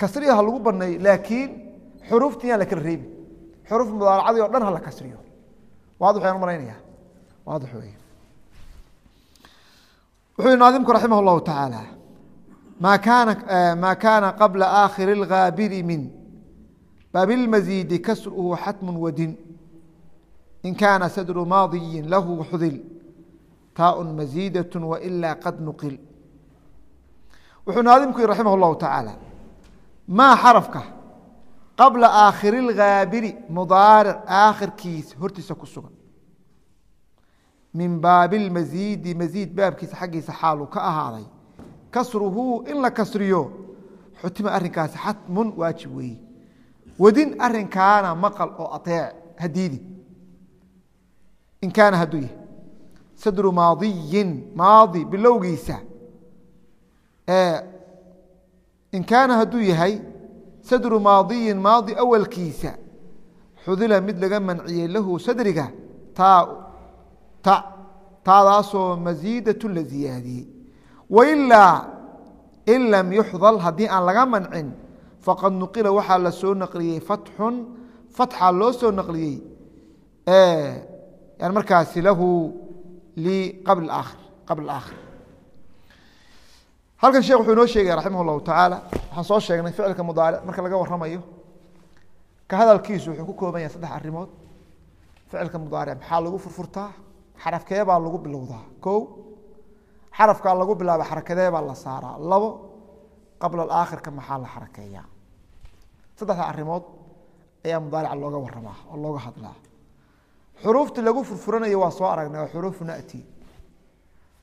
kasriya ha lagu baneeyo laakiin xuruufti yaan la kala reebi xuruuf mudaaracadii o dhan ha la kasriyo. Waadix ayaan malaynaya waadix wey wuxuu yihi naadimku raximah اllahu taعaalى ma kaana ma kaana qabla aakhiri اlgaabiri min baabilmaziidi kasruhu xatmu wadin in kaana sadru maadiyin lahu xudil taaء maziidaة waإla qad nuqil wuxuu naadimku yihi raximah اllahu taعaalى maa xarafka qabla aakhiri اlgaabiri mudaaric aakhirkiisa hortiisa ku sugan min baabi اlmaziidi maziid baabkiisa xaggiisa xaaluu ka ahaaday. Kasruhu in la kasriyo xutima arrinkaasi xatmun waajib weeye wadin arinkaana maqal oo ateec hadiidi. In kaana hadduu yahay. Sadru maadiyin maadi bilowgiisa. In kaana hadduu yahay sadru maadiyin maadi awalkiisa. Xudila mid laga manciyey lahu sadriga taa taadaasoo masiidatun la ziyaadiyey wailaa in lam yuxdal haddii aan laga mancin faqad nuqila waxaa la soo naqliyey fatxun fatxa loo soo naqliyey yani markaasi lahu qabl aakhir qabl aakhir. Halkan sheekh wuxuu inoo sheegaya raximah اllahu tacaala waxaan soo sheegnay ficilka mudaaric marka laga waramayo ka hadalkiisu wuxuu ku kooban yahay saddex arrimood. Ficilka mudaaric maxaa lagu furfurtaa xarafkee baa lagu bilowdaa. Ko xarafkaa lagu bilaaba xarakadee baa la saaraa. Labo qabla aakhirka maxaa la xarakeeyaa? Saddexda arimood ayaa mudaarica looga waramaa oo looga hadlaa. Xuruufta lagu furfuranayo waa soo aragnay waa xuruufu nati.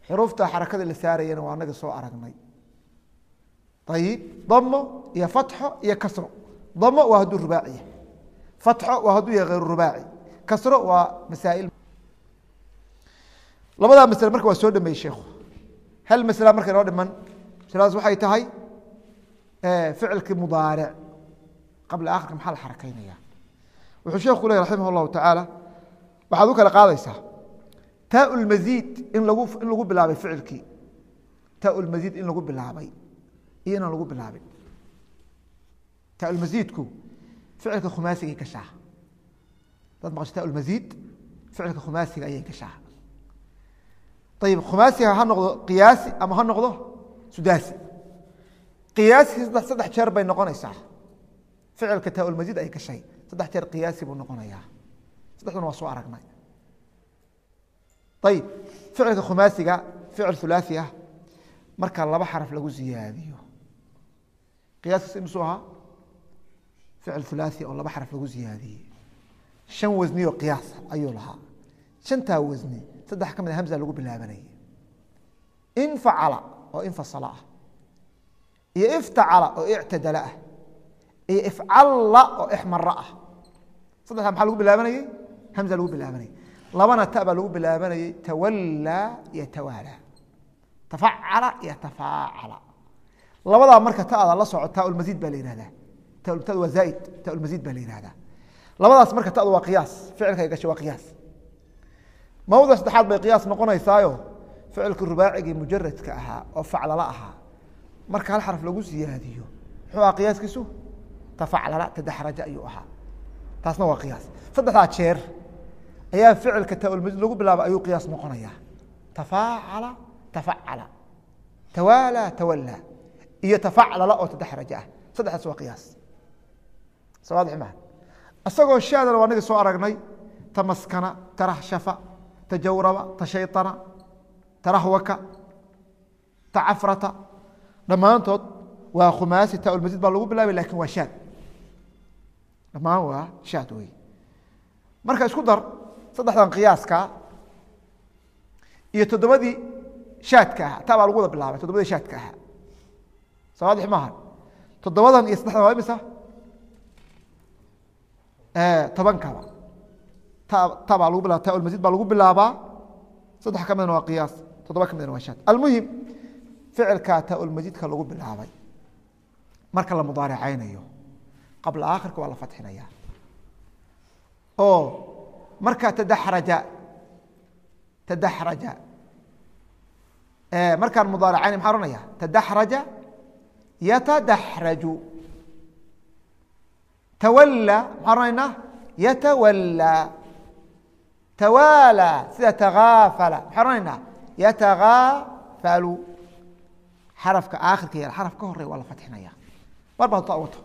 Xuruufta xarakada la saarayana waa anaga soo aragnay. Ayib damo iyo fatxo iyo kasro. Damo waa hadduu rubaaciya fatxo waa hadduu yahay hayru rubaaci. Kasro waa masaail labadaa masle marka waa soo dhameeyey sheikhu hal masla marka inoo dhiman masladaas waxay tahay ficilkii mudaaric qabla akhirka maxaa la xarakaynaya wuxuu sheekhu leh raximah اllahu tacaala waxaad u kala qaadaysaa taa in lagu in lagu bilaabay ficilkii. Taa in lagu bilaabay. Iyo inaan lagu bilaabin. Taa ficilka khumaasigay gashaa dad maqasho taa ficilka khumaasiga ayay gashaa ayib khumaasiga ha noqdo qiyaasi ama ha noqdo sudaasi qiyaasi saddex jeer bay noqonaysaa ficilka taaulmaziid ay gashay saddex jeer qiyaasi buu noqonayaa saddexduna waa soo aragnay ayib ficilka khumaasiga ficil hulaasi ah marka laba xaraf lagu ziyaadiyo qiyaaskiis imisuu ahaa ficil hulaasi oo laba xaraf lagu ziyaadiyey shan wasniyo qiyaas ayuu lahaa shantaa wasni saddex ka mid a hamza lagu bilaabanayay. Infacala oo infasala ah. Iyo iftacala oo ictadala ah. Iyo ifcalla oo ixmara ah. Saddexda maxaa lagu bilaabanayey hamza lagu bilaabanayay. Labana ta baa lagu bilaabanayey tawallaa iyo tawaala. Tafacala iyo tafaacala labadaa marka ta'da la soco taaulmaziid baa la yihahdaa tada waa zaaid taaulmaziid baa la yihahdaa labadaas marka ta'du waa qiyaas ficilka ay gashay waa qiyaas mawdic saddexaad bay qiyaas noqonaysaayo? ficilkii rubaacigii mujaradka ahaa oo faclala ahaa. Marka hal xaraf lagu siyaadiyo muxuu aha qiyaaskiisu? Tafaclala tadaxraja ayuu ahaa. Taasna waa qiyaas. Saddexdaa jeer ayaa ficilka taaulmaziid lagu bilaaba ayuu qiyaas noqonayaa. Tafaacala tafacala. Tawaala tawallaa. Iyo tafaclala oo tadaxraja ah. Saddexdaas waa qiyaas. Sawaadix maha isagoo shaadana waa nagi soo aragnay tamaskana tarahshafa tajawraba tashayطana tarahwaka tacafrata dhammaantood waa khumaasi taaulmaziid baa lagu bilaabay laakiin waa shaad dhammaan waa shaad wey marka isku dar saddexdan qiyaaska iyo toddobadii shaadka ahaa ta baa lagu wada bilaabay toddobadii shaadka ahaa sawaadix maaha toddobadan iyo saddexdan waa imisa tobankaba baa lagu bilaba ta ulmasiid baa lagu bilaabaa saddex ka midna waa qiyaas toddoba ka midna waa shaad almuhim ficilkaa ta ulmasiidka lagu bilaabay marka la mudaaracaynayo qabla aakhirka waa la fatxinaya oo marka tadaxraja tadaxraja markaan mudaaracayna maxaa ohanaya tadaxraja yatadaxraju. Tawalla maxaa ohanaynaa yatawallaa tawaalى sida tagaafala maxaa ohanaynaa yatagaafalu xarafka aakhirka yar xaraf ka horey waa la fatxinaya mar baa ta wato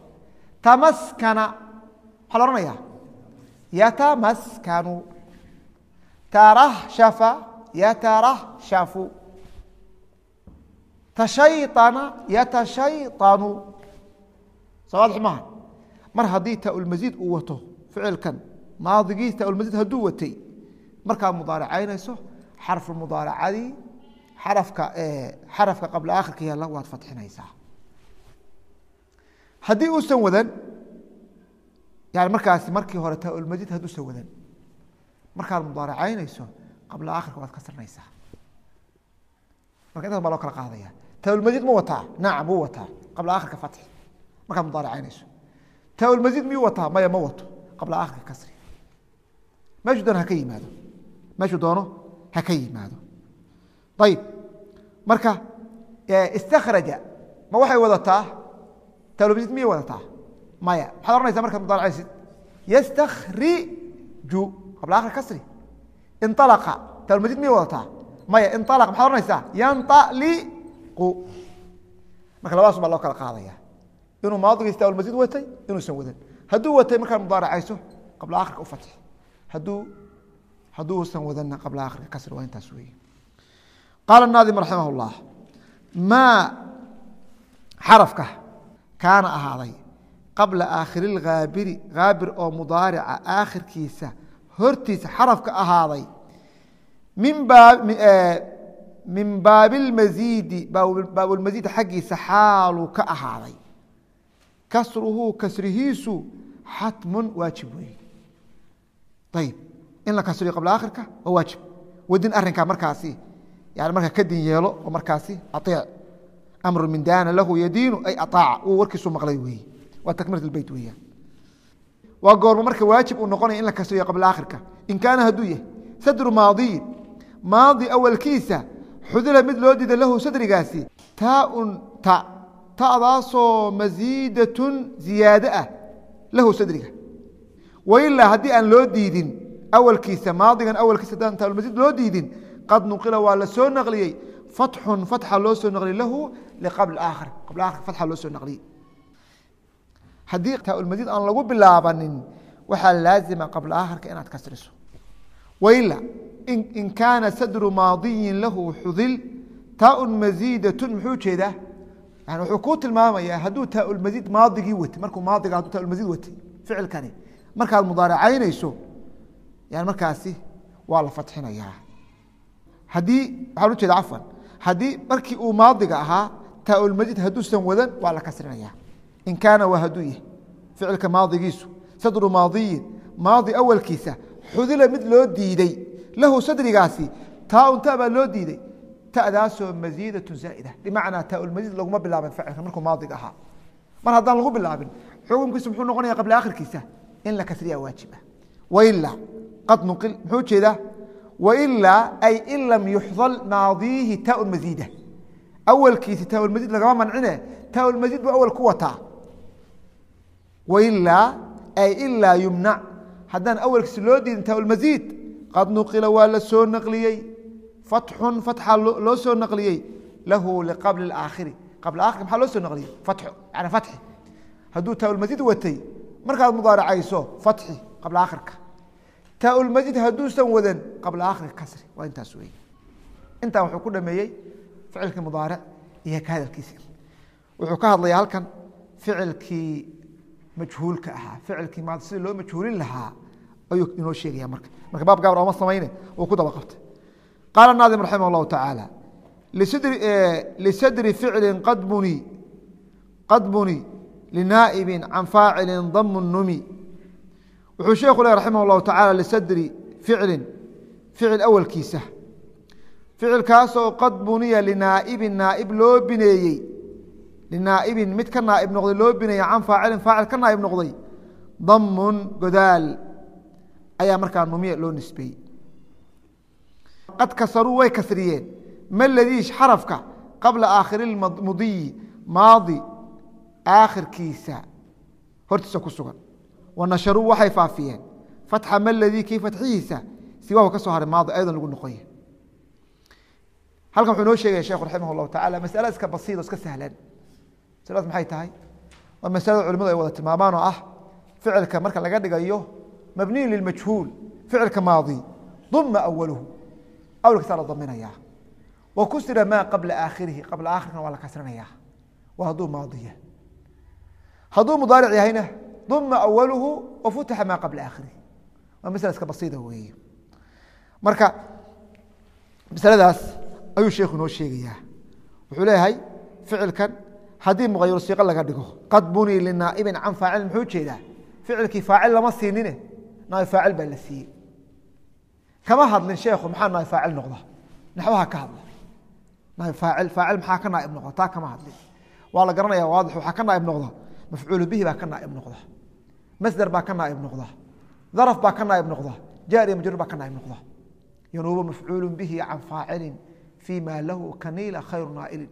tamaskana maxaa la ohanaya yatamaskanu tarahshafa yatarahshafu tashayطana yatashayطanu sawaadix maaha mar haddii taulmasiid uu wato ficilkan maadigii taulmasiid hadduu watay markaad mudaaracaynayso xarfu mudaaracadii xarafka xarafka qabla aakhirka yaalla waad fatxinaysaa. Haddii uusan wadan yani markaasi markii hore taulmasiid hadduusan wadan markaad mudaaracaynayso qabla aakhirka waad kasrinaysaa marka intaas baa loo kala qaadaya. Taulmasiid ma wataa? Nacam wuu wataa? Qabla aakhirka fatxi markaad mudaaracaynayso. Taulmasiid miyuu wataa? Maya ma wato. Qabla aakhirka kasri. Meeshuu doono haka yimaado meeshuu doono ha ka yimaado. Ayib marka istakraja ma waxay wadataa? Taulmasiid miyay wadataa? Maya. Maxaad ohanaysaa markaad mudaaracaysid yastakhriju qabla kasri. Inalaqa taulmasiid miyay wadataa? Maya inalaq maxaad ohanaysaa yanaliqu marka labadaas baa loo kala qaadaya. Inuu maadigiis taulmasiid watay inuusan wadan. Hadduu watay markaad mudaaracayso qabla fatxi hadduu hadduusan wadanna qabla aakhirka kasri waa intaas weeye. Qaala naadim raximah اllah maa xarafka kaana ahaaday qabla aakhiri اlghaabiri haabir oo mudaarica aakhirkiisa hortiisa xarafka ahaaday min baa min baabilmasiidi baabulmasiid xaggiisa xaaluu ka ahaaday. Kasruhu kasrihiisu xatmun waajib weeye. Ayib in la kasriyo qabla aakhirka waa waajib. Wadin arrinkaa markaasi yani markaa kadin yeelo oo markaasi aiic amru min daana lahu yadiinu ay aaaca uu warkiisu maqlay weeye waa takmilat beyt weeyaan. Waa goormo marka waajib uu noqonaya in la kasriyo qabla aakhirka. In kaana hadduu yahay sadru maadiyin maadi awalkiisa xudila mid loo diida lahu sadrigaasi taaun ta ta'daasoo masiidatun ziyaade ah lahu sadriga. Wailaa haddii aan loo diidin awalkiisa maadigan awalkiisa haddaan taalmasiid loo diidin qad nuqila waa la soo naqliyey fatxun fatxa loo soo naqliyey lahu liqabl aakhir qabl aakhir fatxa loo soo naqliyey. Haddii taaulmasiid aan lagu bilaabanin waxaa laazima qabla aakhirka inaad kasriso. Waila in kaana sadru maadiyin lahu xudil taaun masiidatun muxuu jeedaa? Yani wuxuu kuu tilmaamayaa hadduu taaulmasiid maadigii watay markuu maadiga hadduu taaulmasiid watay ficilkani markaad mudaaracaynayso yani markaasi waa la fatxinayaa haddii waxaan ujeeda cafan haddii markii uu maadiga ahaa taaulmasiid hadduusan wadan waa la kasrinaya in kaana waa hadduu yahay ficilka maadigiisu sadru maadiyin maadi awalkiisa xudila mid loo diiday. Lahu sadrigaasi taaun ta baa loo diiday. Ta'daasoo masiidatun zaa'ida. Bimacnaa taaulmasiid laguma bilaaban ficilka markuu maadiga ahaa. Mar haddaan lagu bilaabin xukunkiisu muxuu noqonaya qabla akhirkiisa in la kasriya waajiba waila qad nuqil muxuu jeedaa? Wailaa ay in lam yuxdal maadiihi taaun masiida awalkiisi lagama mancine taaulmasiid buu awal ku wataa. Wailaa ay ilaa yumnac haddaan awalkiisi loo diidin taaulmasiid qad nuqila waa la soo naqliyey. Fatxun fatxa loo soo naqliyey. Lahu liqabli aakhiri qabla aakhirka maxaa loo soo naqliyey? Fatxo yani fatxi. Hadduu taaulmasiid watay markaad mudaaracayso fatxi qabla aakhirka taaulmasiid hadduusan wadan qabla aakhirka kasri. Waa intaas wey intaa wuxuu ku dhameeyey ficilkii mudaaric iyo ka wuxuu ka hadlayaa halkan ficilkii majhuulka ahaa. Ficilkii maadi sidii loo majhuulin lahaa ayuu inoo sheegaya marka. Marka baab gaabr ooma samayne uu ku daba qabtay. Qaala naadim raximah اllahu tacaala lisadri ficli qad buni qad buni linaa'ibi can faacili damu numi wuxuu sheekhu leh raximah اllahu tacala lisadri ficlin ficil awalkiisa. Ficilkaasoo qad buniya linaa'ibin naa'ib loo bineeyey linaa'ibin mid ka naa'ib noqday loo bineeyey can faacilin faacil ka naa'ib noqday damun godaal ayaa markaa numiya loo nisbeeyey. Qad kasaruu way kasriyeen. Ma ladiish xarafka qabla aakhiri mudiyi maadi aakhirkiisa hortiisa ku sugan wa nasharuu waxay faafiyeen fatxa ma ladii kii fatxihiisa siwaahu ka soo haray maadi ayadan lagu noqoya halkan wuxuu inoo sheegaya sheekhu raximah اllahu tacala masala iska basiid oo iska sahlan masaladaas maxay tahay waa masalada culimadu ay wada tilmaamaan oo ah ficilka marka laga dhigayo mabniyu lilmajhuul ficilka maadi duma awaluhu awalkiisaa la daminaya wa kusira maa qabla aakhirihi qabla aakhirkana waa la kasrinaya waa hadduu duma awaluhu wa futixa maa qabla aakhirihi waa masala iska basiida weeye marka masaladaas ayuu sheekhu inoo sheegayaa wuxuu leeyahay ficilkan haddii muqayiro siiqo laga dhigo qad bunii linaa'ibin can faacilin muxuu jeedaa ficilkii faacil lama siinine naaib faacil baa la siiyey kama hadlin sheekhu maxaa naaib faacil noqda naxwaha ka hadla naaib faacil faacil maxaa ka naaib noqda taa kama hadlin waa la garanaya waadix waxaa ka naaib noqda mafcuulu bihi baa ka naaib noqda masder baa ka naaib noqda daraf baa ka naaib noqda jaar iyo majruur baa ka naaib noqda. Yanuubu mafcuulu bihi can faacilin fima lahu kaniila khayru naa'ilin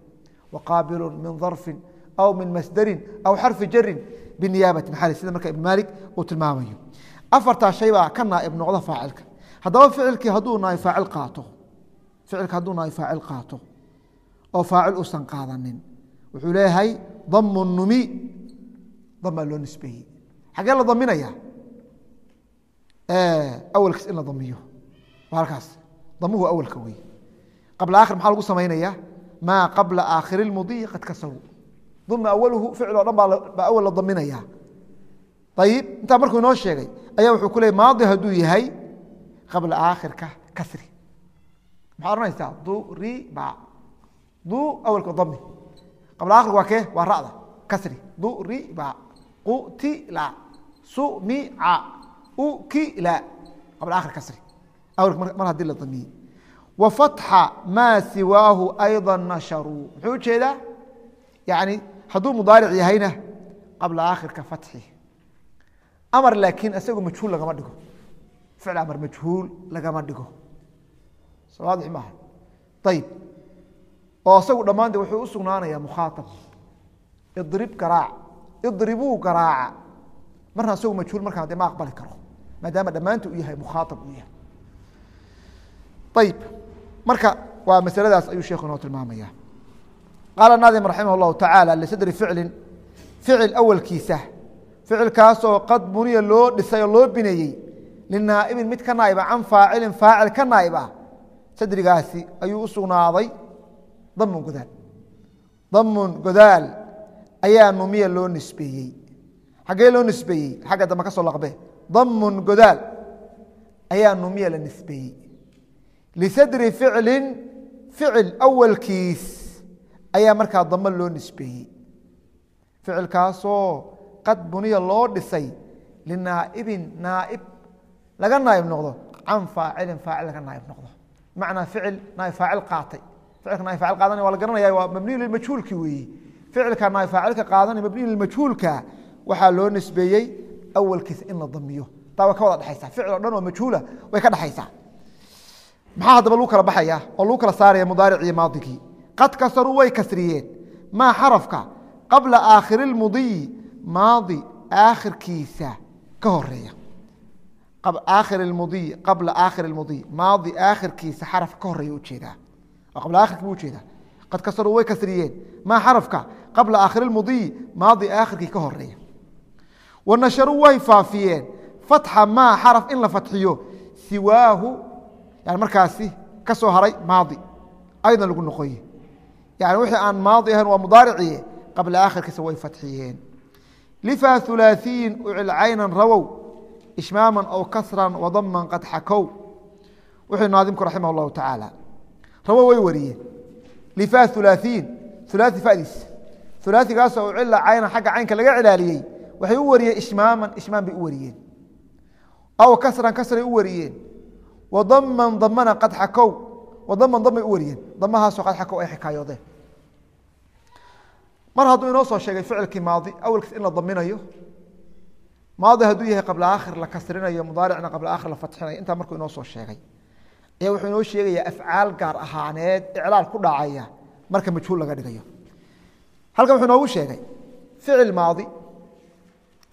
waqaabilu min darfin aw min masderin aw xarfi jarin biniyaabati maxali sida marka ibn maalik uu tilmaamayo. Afartaa shay baa ka naaib noqda faacilka. Haddaba ficilkii hadduu naaib faacil qaato ficilka hadduu naaib faacil qaato oo faacil uusan qaadanin wuxuu leeyahay damu numi damaa loo nisbeeyey xagee la daminaya. Awalkiis in la damiyo. Halkaas. Damuhu awalka wey qabla aakhir maxaa lagu samaynaya maa qabla aakhiri mudiyi qad kasaruu duma awaluhu ficil oo dhan baa awal la daminaya. Ayib intaa markuu inoo sheegay ayaa wuxuu ku leey maadi hadduu yahay qabla aakhirka kasri. Maxaa odhanaysaa? Duriba du awalka dami qabla aakhirka waa kee? Waa ra'da. Kasri. Duriba qutila sumica. Ukila. Qabla aakhir kasri. Mar haddii la damiyey wa fatxa maa siwaahu ayضa nasharuu muxuu u jeedaa yani hadduu mudaaric yahayna qabla aakhirka fatxi. Amar laakiin isagu majhuul lagama dhigo. Ficl amar majhuul lagama dhigo. So waadix ayib oo isagu dhammaante wuxuu u mukhaaab idrib garaac. Idribuu garaaca marna isagu majhuul markaan de ma aqbali karo maadaama dhammaanta uu yahay mukhaaab uu yahay. Ayib marka waa masaladaas ayuu sheekhu inoo tilmaamaya qaala naadim raximah اllahu tacaala lisadri ficlin ficil awalkiisa ficilkaasoo qad buniya loo dhisay oo loo bineeyey linaa'ibin mid ka naaiba can faacilin faacil ka naa'ib ah sadrigaasi ayuu u sugnaaday damun godaal. Damun godaal ayaa numiya loo nisbeeyey xaggee loo nisbeeyey xagga dambe ka soo laqbe damun godaal ayaa numiya la nisbeeyey. Lisadri ficlin ficil awalkiis ayaa markaa damo loo nisbeeyey. Ficilkaasoo qad buniya loo dhisay linaa'ibin naaib laga naaib noqdo can faacilin faacil laga naaib noqdo. Bimacnaa ficil naaib faacil qaatay. Ficilka naaib faacil qaadanaya waa la garanaya waa mabniyu lilmajhuulki weeye ficilka naaib faacilka qaadanaya mabniyu lilmajhuulka waxaa loo nisbeeyey awalkiisa in la damiyo. Taa ka wada dhexaysaa ficil o dhan oo majhuula way ka dhexaysaa maxaa haddaba lagu kala baxaya oo lagu kala saaraya mudaaric iyo maadigii qad kasaruu way kasriyeen. Maa xarafka? Qabla aakhiri lmudiyi maadi aakhirkiisa ka horreeya aakhir mudiy qabla aakhir mudiy maadi aakhirkiisa xaraf ka horreeya u jeedaa oo qabla aakhirki buu u jeedaa qad kasaruu way kasriyeen. Maa xarafka? Qabla aakhiri mudiyi maadi aakhirkii ka horreeya wanasharuu way faafiyeen. Fatxa maa xaraf in la fatxiyo. Siwaahu yani markaasi ka soo haray maadi. Aydan lagu noqoye yani wixii aan maadi ahayn waa mudaariciye qabla aakhirkiisa way fatxiyeen. Lifaa ulaaiyin ucil caynan rawow. Ishmaaman aw kasran wadaman qad xakow. Wuxuu naadimku raximah اllahu tacaala. Rawow way wariyeen. Lifaa ulaaiyin ulaai fadiis ulaaigaasoo ucila caynan xagga caynka laga cilaaliyey waxay u wariyeen ishmaaman ishmaam bay u wariyeen. Aw kasran kasray u wariyeen. Wadaman damana qad xakow. Wadaman damay u wariyeen. Damahaasoo qad xakow ay xikaayoodeen. Mar hadduu inoo soo sheegay ficilkii maadi awalkiis in la daminayo maadi hadduu yahay qabla akhir la kasrinayo mudaaricna qabla akhir la fatxinayo intaa markuu inoo soo sheegay ayaa wuxuu inoo sheegayaa afcaal gaar ahaaneed iclaal ku dhacaya marka majhuul laga dhigayo. Halkan wuxuu inoogu sheegay ficil maadi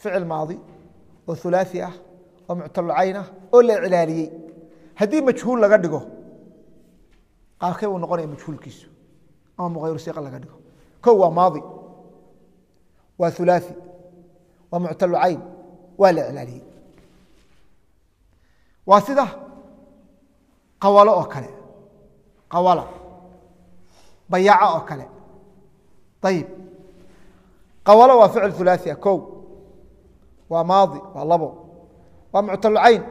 ficil maadi oo hulaaثi ah oo muctalcayn ah oo la iclaaliyey haddii majhuul laga dhigo qaabkee buu noqonaya majhuulkiisu ama muayru siqa laga dhigo ko waa maadi waa hulaaثi waa muctalcayn waa la iclaaliyey waa sida qawalo oo kale qawala bayaca oo kale ayib qawalo waa ficil hulaaثi ah ko waa maadi waa labo. Waa muctalcayn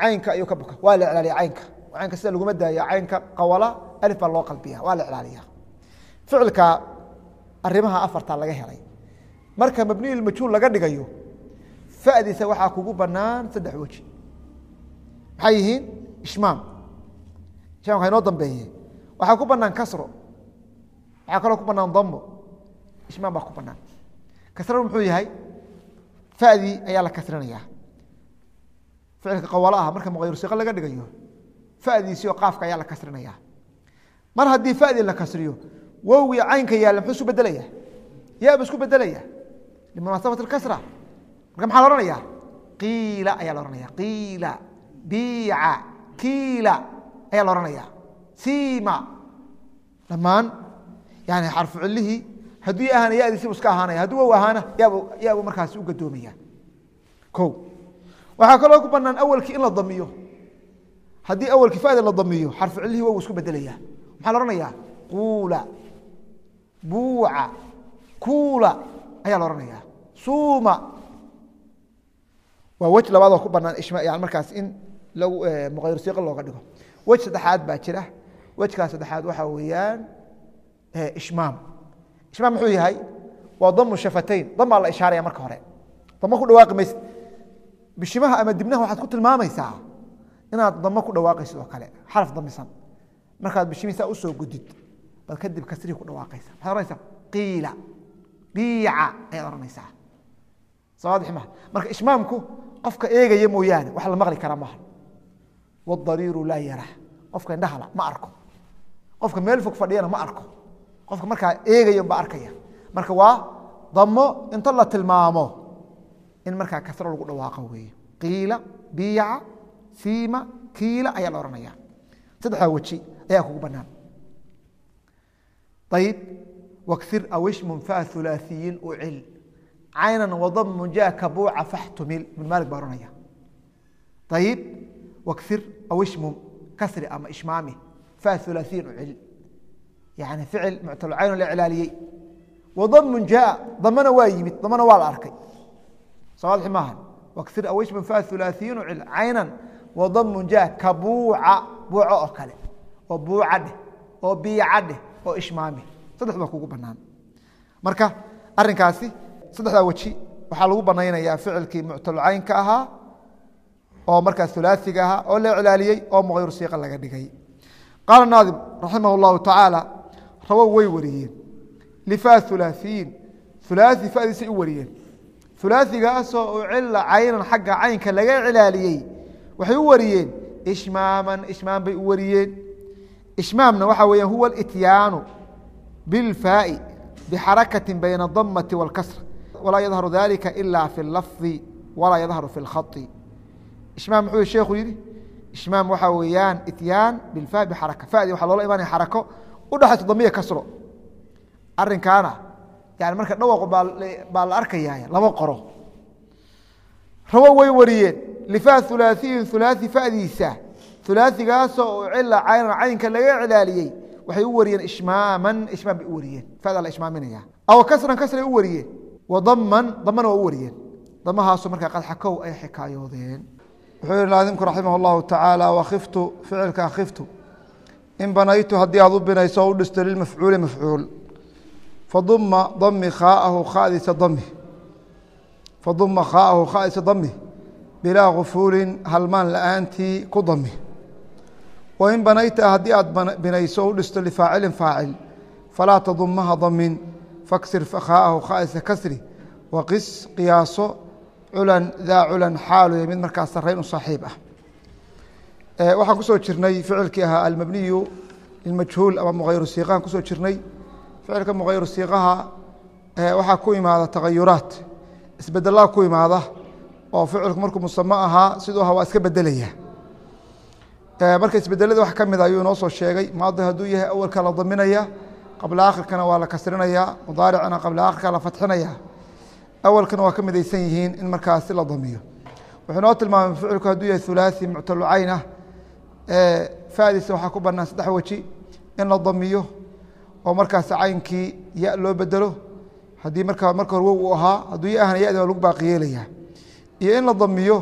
caynka ayuu ka buka. Waa la iclaaliya caynka. Caynka sida laguma daaya caynka qawala alif baa loo qalbiya waa la iclaaliya ficilka arimaha afarta laga helay. Marka mabniy majhuul laga dhigayo fadiisa waxaa kugu banaan saddex weji. Maxay yihiin? Ishmaam. Ishmaamka inoo dambeeye waxaa ku banaan kasro. Waxaa kaloo ku banaan damo ishmaam baa ku banaan kasrana muxuu yahay fadii ayaa la kasrinaya. Ficilka qawalo ah marka muqayr siqo laga dhigayo fadiisi oo qaafka ayaa la kasrinaya. Mar haddii fadii la kasriyo wowgii caynka yaalla muxuu isu bedelaya yaaba isku bedelaya limunaasabat kasra. Marka maxaa la ohanaya qiila ayaa la ohanaya qiila biica kiila ayaa la ohanaya siima. Dhammaan yani xarfu cilihii haddii ahaana yadiisibu iska ahaanaya hadduu wow ahaana yaab yaabu markaasi u gadoomaya o waxaa kaloo ku banaan awelkii in la damiyo. Haddii awelkii fada la damiyo xarfu cilihii wow isku bedelaya maxaa la ohanaya quula buuca kuula ayaa la ohanaya suuma. Waa wej labaadoo ku banaan yani markaas in lagu muqayr siqa looga dhigo. Wej saddexaad baa jira. Wejkaas saddexaad waxaa weeyaan ishmaam ishmaam muxuu yahay? Waa damu shafatayn damaa la ishaaraya marka hore. Damo ku dhawaaqi maysid bishimaha ama dibnaha waxaad ku tilmaamaysaa inaad damo ku dhawaaqaysid oo kale. Xaraf damisan markaad bishimihiisa u soo gudid bal kadib kasrihi ku dhawaaqaysa maxaad ohanaysaa qiila. Biica ayaad ohanaysaa sawaadix maha marka ishmaamku qofka eegaya mooyaane wax la maqli kara maaha. Wadariiru laa yara qofka indhahala ma arko. Qofka meel fog fadhiyana ma arko qofka markaa eegaya baa arkaya. Marka waa damo inta la tilmaamo in markaa kasro lagu dhawaaqo weeye. Qiila biica siima kiila ayaa la ohanaya saddexdaa weji ayaa kugu banaan ayib waksir awishmun fa hulaaثiyin ucil. Caynan wadamu jaaka buuca faxtumil ibn maalik baa ohanaya ayib waksir awishmum kasri ama ishmaami fa hulaaثiyin ucil yani ficil muctalcayn la iclaaliyey wadamun jaa damana waa yimid damana waa la arkay sawaadix maaha waksir awishmun fa hulaaثiyin ucil caynan wadamun jaa ka buuca buuco oo kale oo buuca dheh oo biica dheh oo ishmaami saddex baa kugu banaan marka arinkaasi saddexdaa weji waxaa lagu banaynayaa ficilkii muctalcaynka ahaa oo markaas ulaaiga ahaa oo la iclaaliyey oo muayr siiqa laga dhigay qaala naadim raximah اllahu tacaala rawow way wariyeen lifa hulaaثiyiin hulaaثi fadiisay u wariyeen hulaaثigaasoo ucila caynan xagga caynka laga iclaaliyey waxay u wariyeen ishmaaman ishmaam bay u wariyeen ishmaamna waxaa weya huwa اtyaanu bilfaai bxarakati bayna اdamati wاlkasr walaa yadharu dalika ila fi اlafظi walaa yadharu fi اlkhai ishmaam muxuu sheekhu yihi ishmaam waxaa weeyaan ityaan bilfa bxaraka fadi waxaa loola imanaya xarako udhexayso damiya kasro arinkaana yani marka dhawaqu baa la arkaya lama qoro rawo way wariyeen lifa hulaaثiyin hulaaثi fadiisa hulaaثigaasoo ucila caynan caynka laga cilaaliyey waxay u wariyeen ishmaaman ishmaam bay u wariyeen fadaa la ishmaaminaya aw kasran kasray u wariyeen wadaman damana waa u wariyeen damahaasu markaa qad xakow ay xikaayoodeen wuxuu yihi naadimku raximah اllahu tacaala wakiftu ficilka khiftu in banaytu haddii aad u binayso u dhisto lilmafcuuli mafcuul faduma dami khaaahu khadiisa dami faduma khaaahu khadiisa dami bilaa gufuulin halmaan la'aantii ku dami wain banayta haddii aad binayso u dhisto lifaacilin faacil falaa tadumaha damin faksir khaaahu khadiisa kasri waqis qiyaaso culan daa culan xaaluya mid markaa sarayn u saaxiib ah waxaan ku soo jirnay ficilkii ahaa almabniyu lilmajhuul ama mughayru siiqahan ku soo jirnay. Ficilka mughayru siiqaha waxaa ku imaada tagayuraat isbedelaa ku imaada oo ficilku markuu musamo ahaa siduu ahaa waa iska bedelaya marka isbedelada wax ka mid ayuu inoo soo sheegay. Maadi hadduu yahay awalka la daminaya qabla akhirkana waa la kasrinaya mudaaricana qabla akhirka la fatxinaya. Awalkana waa ka midaysan yihiin in markaasi la damiyo. Wuxuu noo tilmaamay ficilku hadduu yahay hulaaثi muctalu cayn ah fadiisa waxaa ku banaan saddex weji in la damiyo oo markaas caynkii ya loo bedelo haddii markaa marka hore wow uu ahaa hadduu ya ahna yadi waa lagu baaqi yeelaya iyo in la damiyo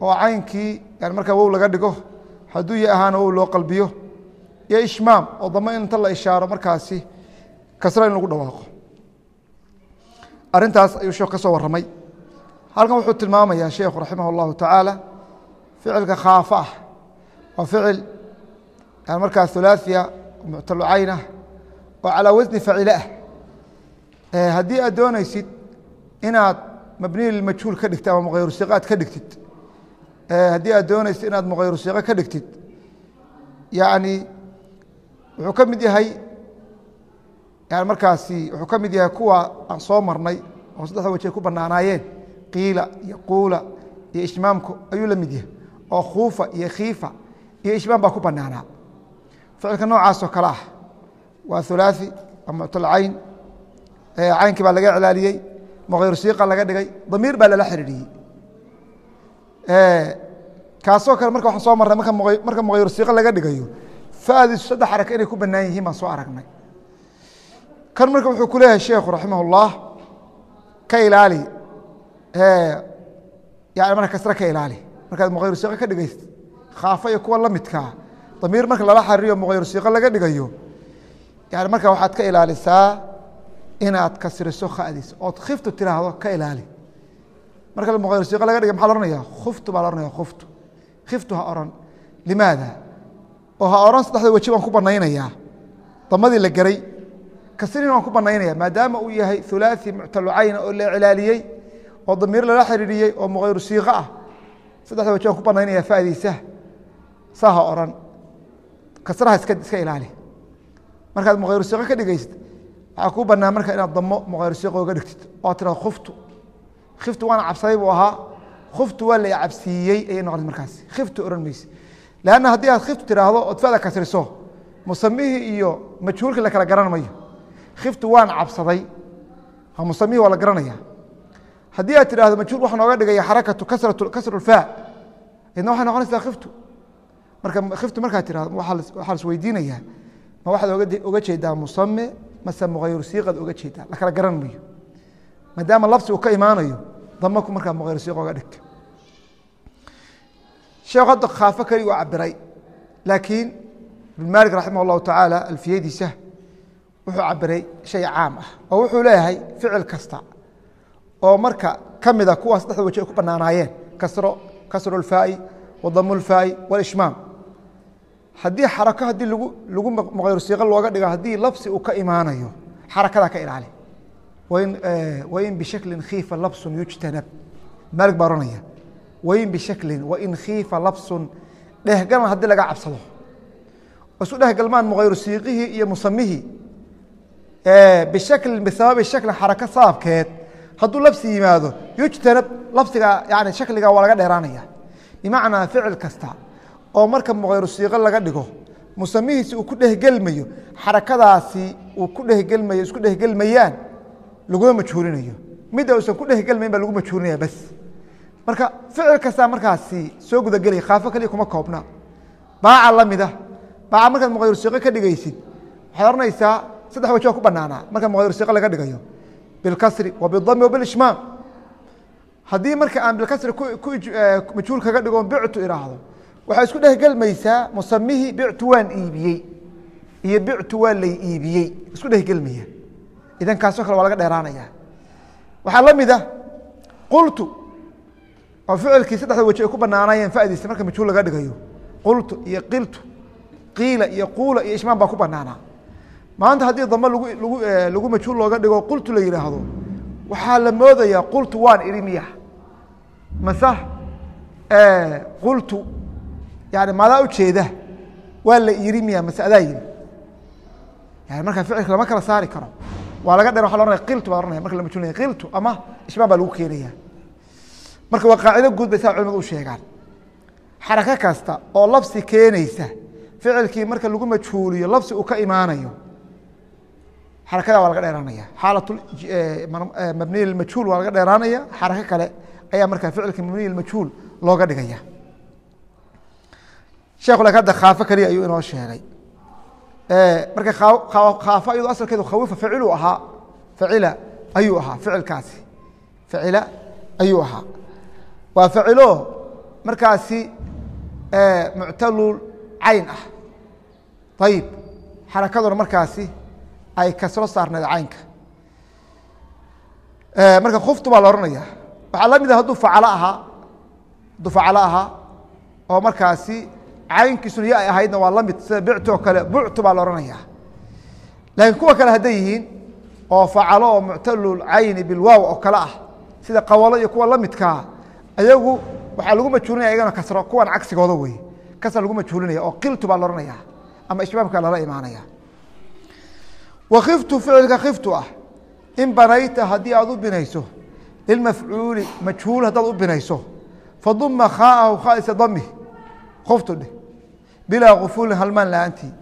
oo caynkii yani markaa wow laga dhigo hadduu ya ahaana wow loo qalbiyo. Iyo ishmaam oo damo in inta la ishaaro markaasi kasra in lagu dhawaaqo. Arintaas ayuu sheekh ka soo waramay halkan wuxuu tilmaamayaa sheekhu raximah اllahu tacaala ficilka khaafa ah waa ficil markaa hulaaثiya muctalu cayn ah oo calaa wasni facile ah. Haddii aad doonaysid inaad mabniy lmajhuul ka dhigtid ama mughayru siqaad ka dhigtid haddii aad doonaysid inaad mughayru siqo ka dhigtid yani wuxuu ka mid yahay yani markaasi wuxuu ka mid yahay kuwa aan soo marnay oo saddexda wajay ku banaanaayeen qiila iyo quula iyo ishmaamku ayuu la mid yahay. Oo khuufa iyo khiifa iyo ishmaam baa ku banaanaa ficilka noocaas oo kale ah waa hulaaثi waa muctal cayn. Caynkii baa laga iclaaliyey mughayru siiqa laga dhigay damiir baa lala xiriiriyey kaasoo kale marka waxaan soo marnay marka mughayru siiqa laga dhigayo fadiisu saddex xaraka inay ku banaan yihiin baan soo aragnay. Kan marka wuxuu ku leeyahay sheekhu raximah ka ilaali. Yani marka kasre ka ilaali. Markaad mughayru siiqo ka dhigaysid khaafa iyo kuwa la midkaa damiir marka lala xariiriyo mughayru siiqo laga dhigayo. Yani marka waxaad ka ilaalisaa inaad kasriso khadiis ood khiftu tiraahdo ka ilaali. Marka siiqo laga dhigay maxa la ohanaya khuftu baa la ohanaya khuftu. Khiftu ha oran. Limaada? Oo ha oran saddexda weji baan ku banaynayaa. Damadii la geray kasrin waan ku banaynaya maadaama uu yahay hulaaثi muctalu cayna oo la iclaaliyey oo damiir lala xiriiriyey oo siiqo ah. Saddexda waji waan ku banaynaya fadiisa saa ha oran. Kasraha iska ilaali. Markaad mughayru siiqo ka dhigaysid waxaa kuu banaan marka inaad damo mughayru siiqo oga dhigtid oo tirado khuftu. Khiftu waana cabsaday buu ahaa. Khuftu waa la cabsiiyey ayay noqotay markaas. Khiftu ohan mayse. Lanna haddii aad khiftu tiraahdo ood fada kasriso musamihii iyo majhuulkii la kala garan mayo. Khiftu waan cabsaday. Musamihii waa la garanaya haddii aad tidhahdo majhuul waxaa nooga dhigaya xarakatu kasru faa. Idna waxay noqonaysaa khiftu marka khiftu markaad tirahdo waxaa las weydiinayaa ma waxaad oga jeedaa musame mase mughayru siiqaad oga jeedaa la kala garan mayo maadaama lafsi uu ka imaanayo damaku markaa mughayru siiqa oga dhigta sheekh hadda khaafo keli u cabiray laakiin ibn maalik raximah اllahu tacaala alfiyadiisa wuxuu cabiray shay caam ah oo wuxuu leeyahay ficil kasta oo marka ka mida kuwaas dhexda waji ay ku banaanaayeen kasro kasru اlfaa'i wadamu اlfaa'i wاlishmaam haddii xarako haddii lagu lagu mughayru siiqo looga dhigo haddii labsi uu ka imaanayo xarakadaa ka ilaali. Wain wain bishaklin khiifa labsun yujtanab. Maalik baa ohanaya wain bishaklin wain khiifa labsun dhehgalan haddii laga cabsado. Isu dhehgalmaan mughayru siiqihii iyo musamihii bishaklin bisababi shaklin xarako sababkeed hadduu labsi yimaado yujtanab labsiga yani shakliga waa laga dheeraanaya bimacnaa ficil kasta oo marka siiqo laga dhigo musamihiisi uu ku dhehgelmayo xarakadaasi uu ku dhehgelmayo isku dhehgelmayaan laguma majhuulinayo. Midda uusan ku dhehgelmayn baa lagu majhuulinaya bas. Marka ficil kastaa markaasi soo gudagelaya khaafo kaliya kuma koobna. Baaca lamida baaca markaad siiqo ka dhigaysid waxaad ohanaysaa saddex waji waa ku banaanaa marka siiqo laga dhigayo. Bilkasri wa bidami wa bilishmaam haddii marka aan bilkasri majhuul kaga dhigoon bictu ihaahdo waxaa isku dhehgelmaysaa musamihii bictu waan iibiyey iyo bictu waa lay iibiyey. Isku dhehgelmaya idan kaasoo kale waa laga dheeraanaya. Waxaa la mid ah qultu oo ficilkii saddexda waji ay ku banaanayeen fadiisa marka majhuul laga dhigayo. Qultu iyo qiltu qiila iyo quula iyo ishmaan baa ku banaanaa maanta haddii dambe lagu lagu lagu majhuul looga dhigo qultu la yidhaahdo waxaa la moodayaa qultu waan idhi miya mase qultu yani maadaa ujeeda waa la iri miya mase adaa yiri yani markaa ficilka lama kala saari karo. Waa laga dher waa la ohanaya qiltu baa ohanaya marka la majhuulnaya qiltu ama ishmaan baa lagu keenaya marka waa qaacido guud bay saa culimadu u sheegaan. Xarako kasta oo labsi keenaysa ficilkii marka lagu majhuuliyo labsi uu ka imaanayo xarakada waa laga dheeraanaya xaalat mabniy majhuul waa laga dheeraanaya xarako kale ayaa markaa ficilka mabniy majhuul looga dhigaya sheekhu laakiin hadda khaafo keliya ayuu inoo sheegay. Marka khaafo iyado asalkeedu khawifa facilu ahaa. Facila ayuu ahaa ficilkaasi. Facila ayuu ahaa. Waa facilo markaasi muctalul cayn ah. Ayib xarakaduna markaasi ay kasro saarneed caynka. Marka kuftu baa la ohanaya waxaa la mid ah hadduu facalo ahaa hadduu facalo ahaa oo markaasi caynkiisuna ya ay ahaydna waa la mid sida bictu oo kale buctu baa la ohanaya laakiin kuwa kale hadday yihiin oo facalo oo muctalul cayni bilwaaw oo kale ah sida qawalo iyo kuwa la midkaa ayagu waxaa lagu majhuulinaya iyagana kasro kuwan cagsigooda wey kasra lagu majhuulinaya oo qiltu baa la ohanaya ama ishbaabka lala imaanaya. Wa khiftu ficilka khiftu ah in banayta haddii aad u binayso lilmafcuuli majhuul haddaad u binayso faduma khaahu khaalisa dami khuftu dheh bilaa kufuulin halmaan la'aantii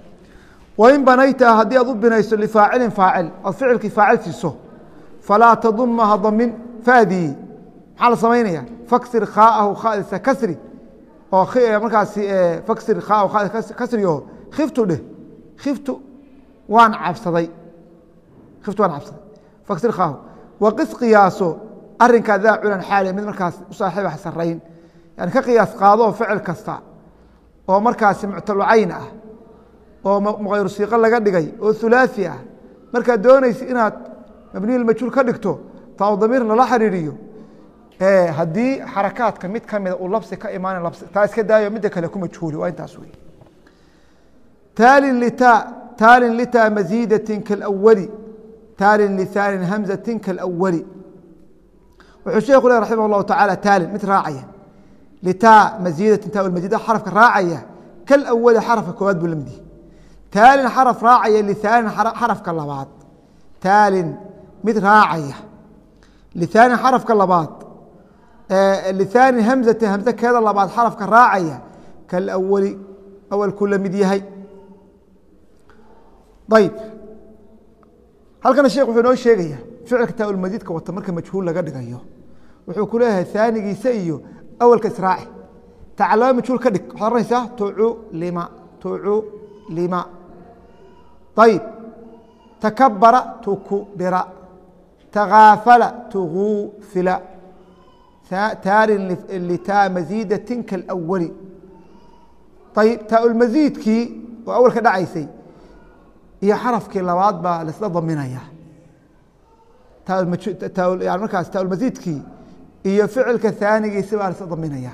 wain banayta haddii aad u binayso lifaacilin faacil ood ficilkii faacil siiso falaa taduma ha damin faadii maxaa la samaynaya faksir khaahu khaalisa kasri. Oo markaasi faksir khaahu khaalisa kasri oo khiftu dheh. Khiftu waan cabsaday. Khiftu waan cabsaday. Faksir khaahu. Waqis qiyaaso arinkaa daa culan xaaliya mid markaas u saaxiiba yani ka qiyaas qaadoo ficil kasta oo markaasi muctalucayn ah oo mkayrusiiqo laga dhigay oo hulaaثi ah markaad doonaysa inaad mabniyulmajhuul ka dhigto taa u damiirna la xiriiriyo haddii xarakaadka mid kamida uu labsi ka imaan taa iska daayo midda kale ku majhuuli waa intaas wey taalin lita taalin litaa maziidati kalawali taalin litaalin hamzatin kalawali wuxuu sheeku le raximah اllahu tacaala taalin mid raacaya litaa masiidatin taa masiida xarafka raacaya kalawali xarafka koowaad buu la mid yahi taalin xaraf raacaya lithaalin xarafka labaad taalin mid raacaya lithaalin xarafka labaad lithaalin hamzati hamze keeda labaad xarafka raacaya kalawali awalkuu la mid yahay ayb halkana sheekh wuxuu inoo sheegaya ficilka taaulmadiidka wata marka majhuul laga dhigayo wuxuu ku leeyahay haanigiisa iyo awalka israaci tacalama majhuul ka dhig waxaad oranaysaa tuculima tuculima ayib takabara tukubira takaafala tuguufila taalin litaa masiidatin kalawali ayib taaulmasiidkii oo awalka dhacaysay iyo xarafkii labaad baa laisla daminaya markaas taaulmasiidkii iyo ficilka aanigiisi baa ls daminaya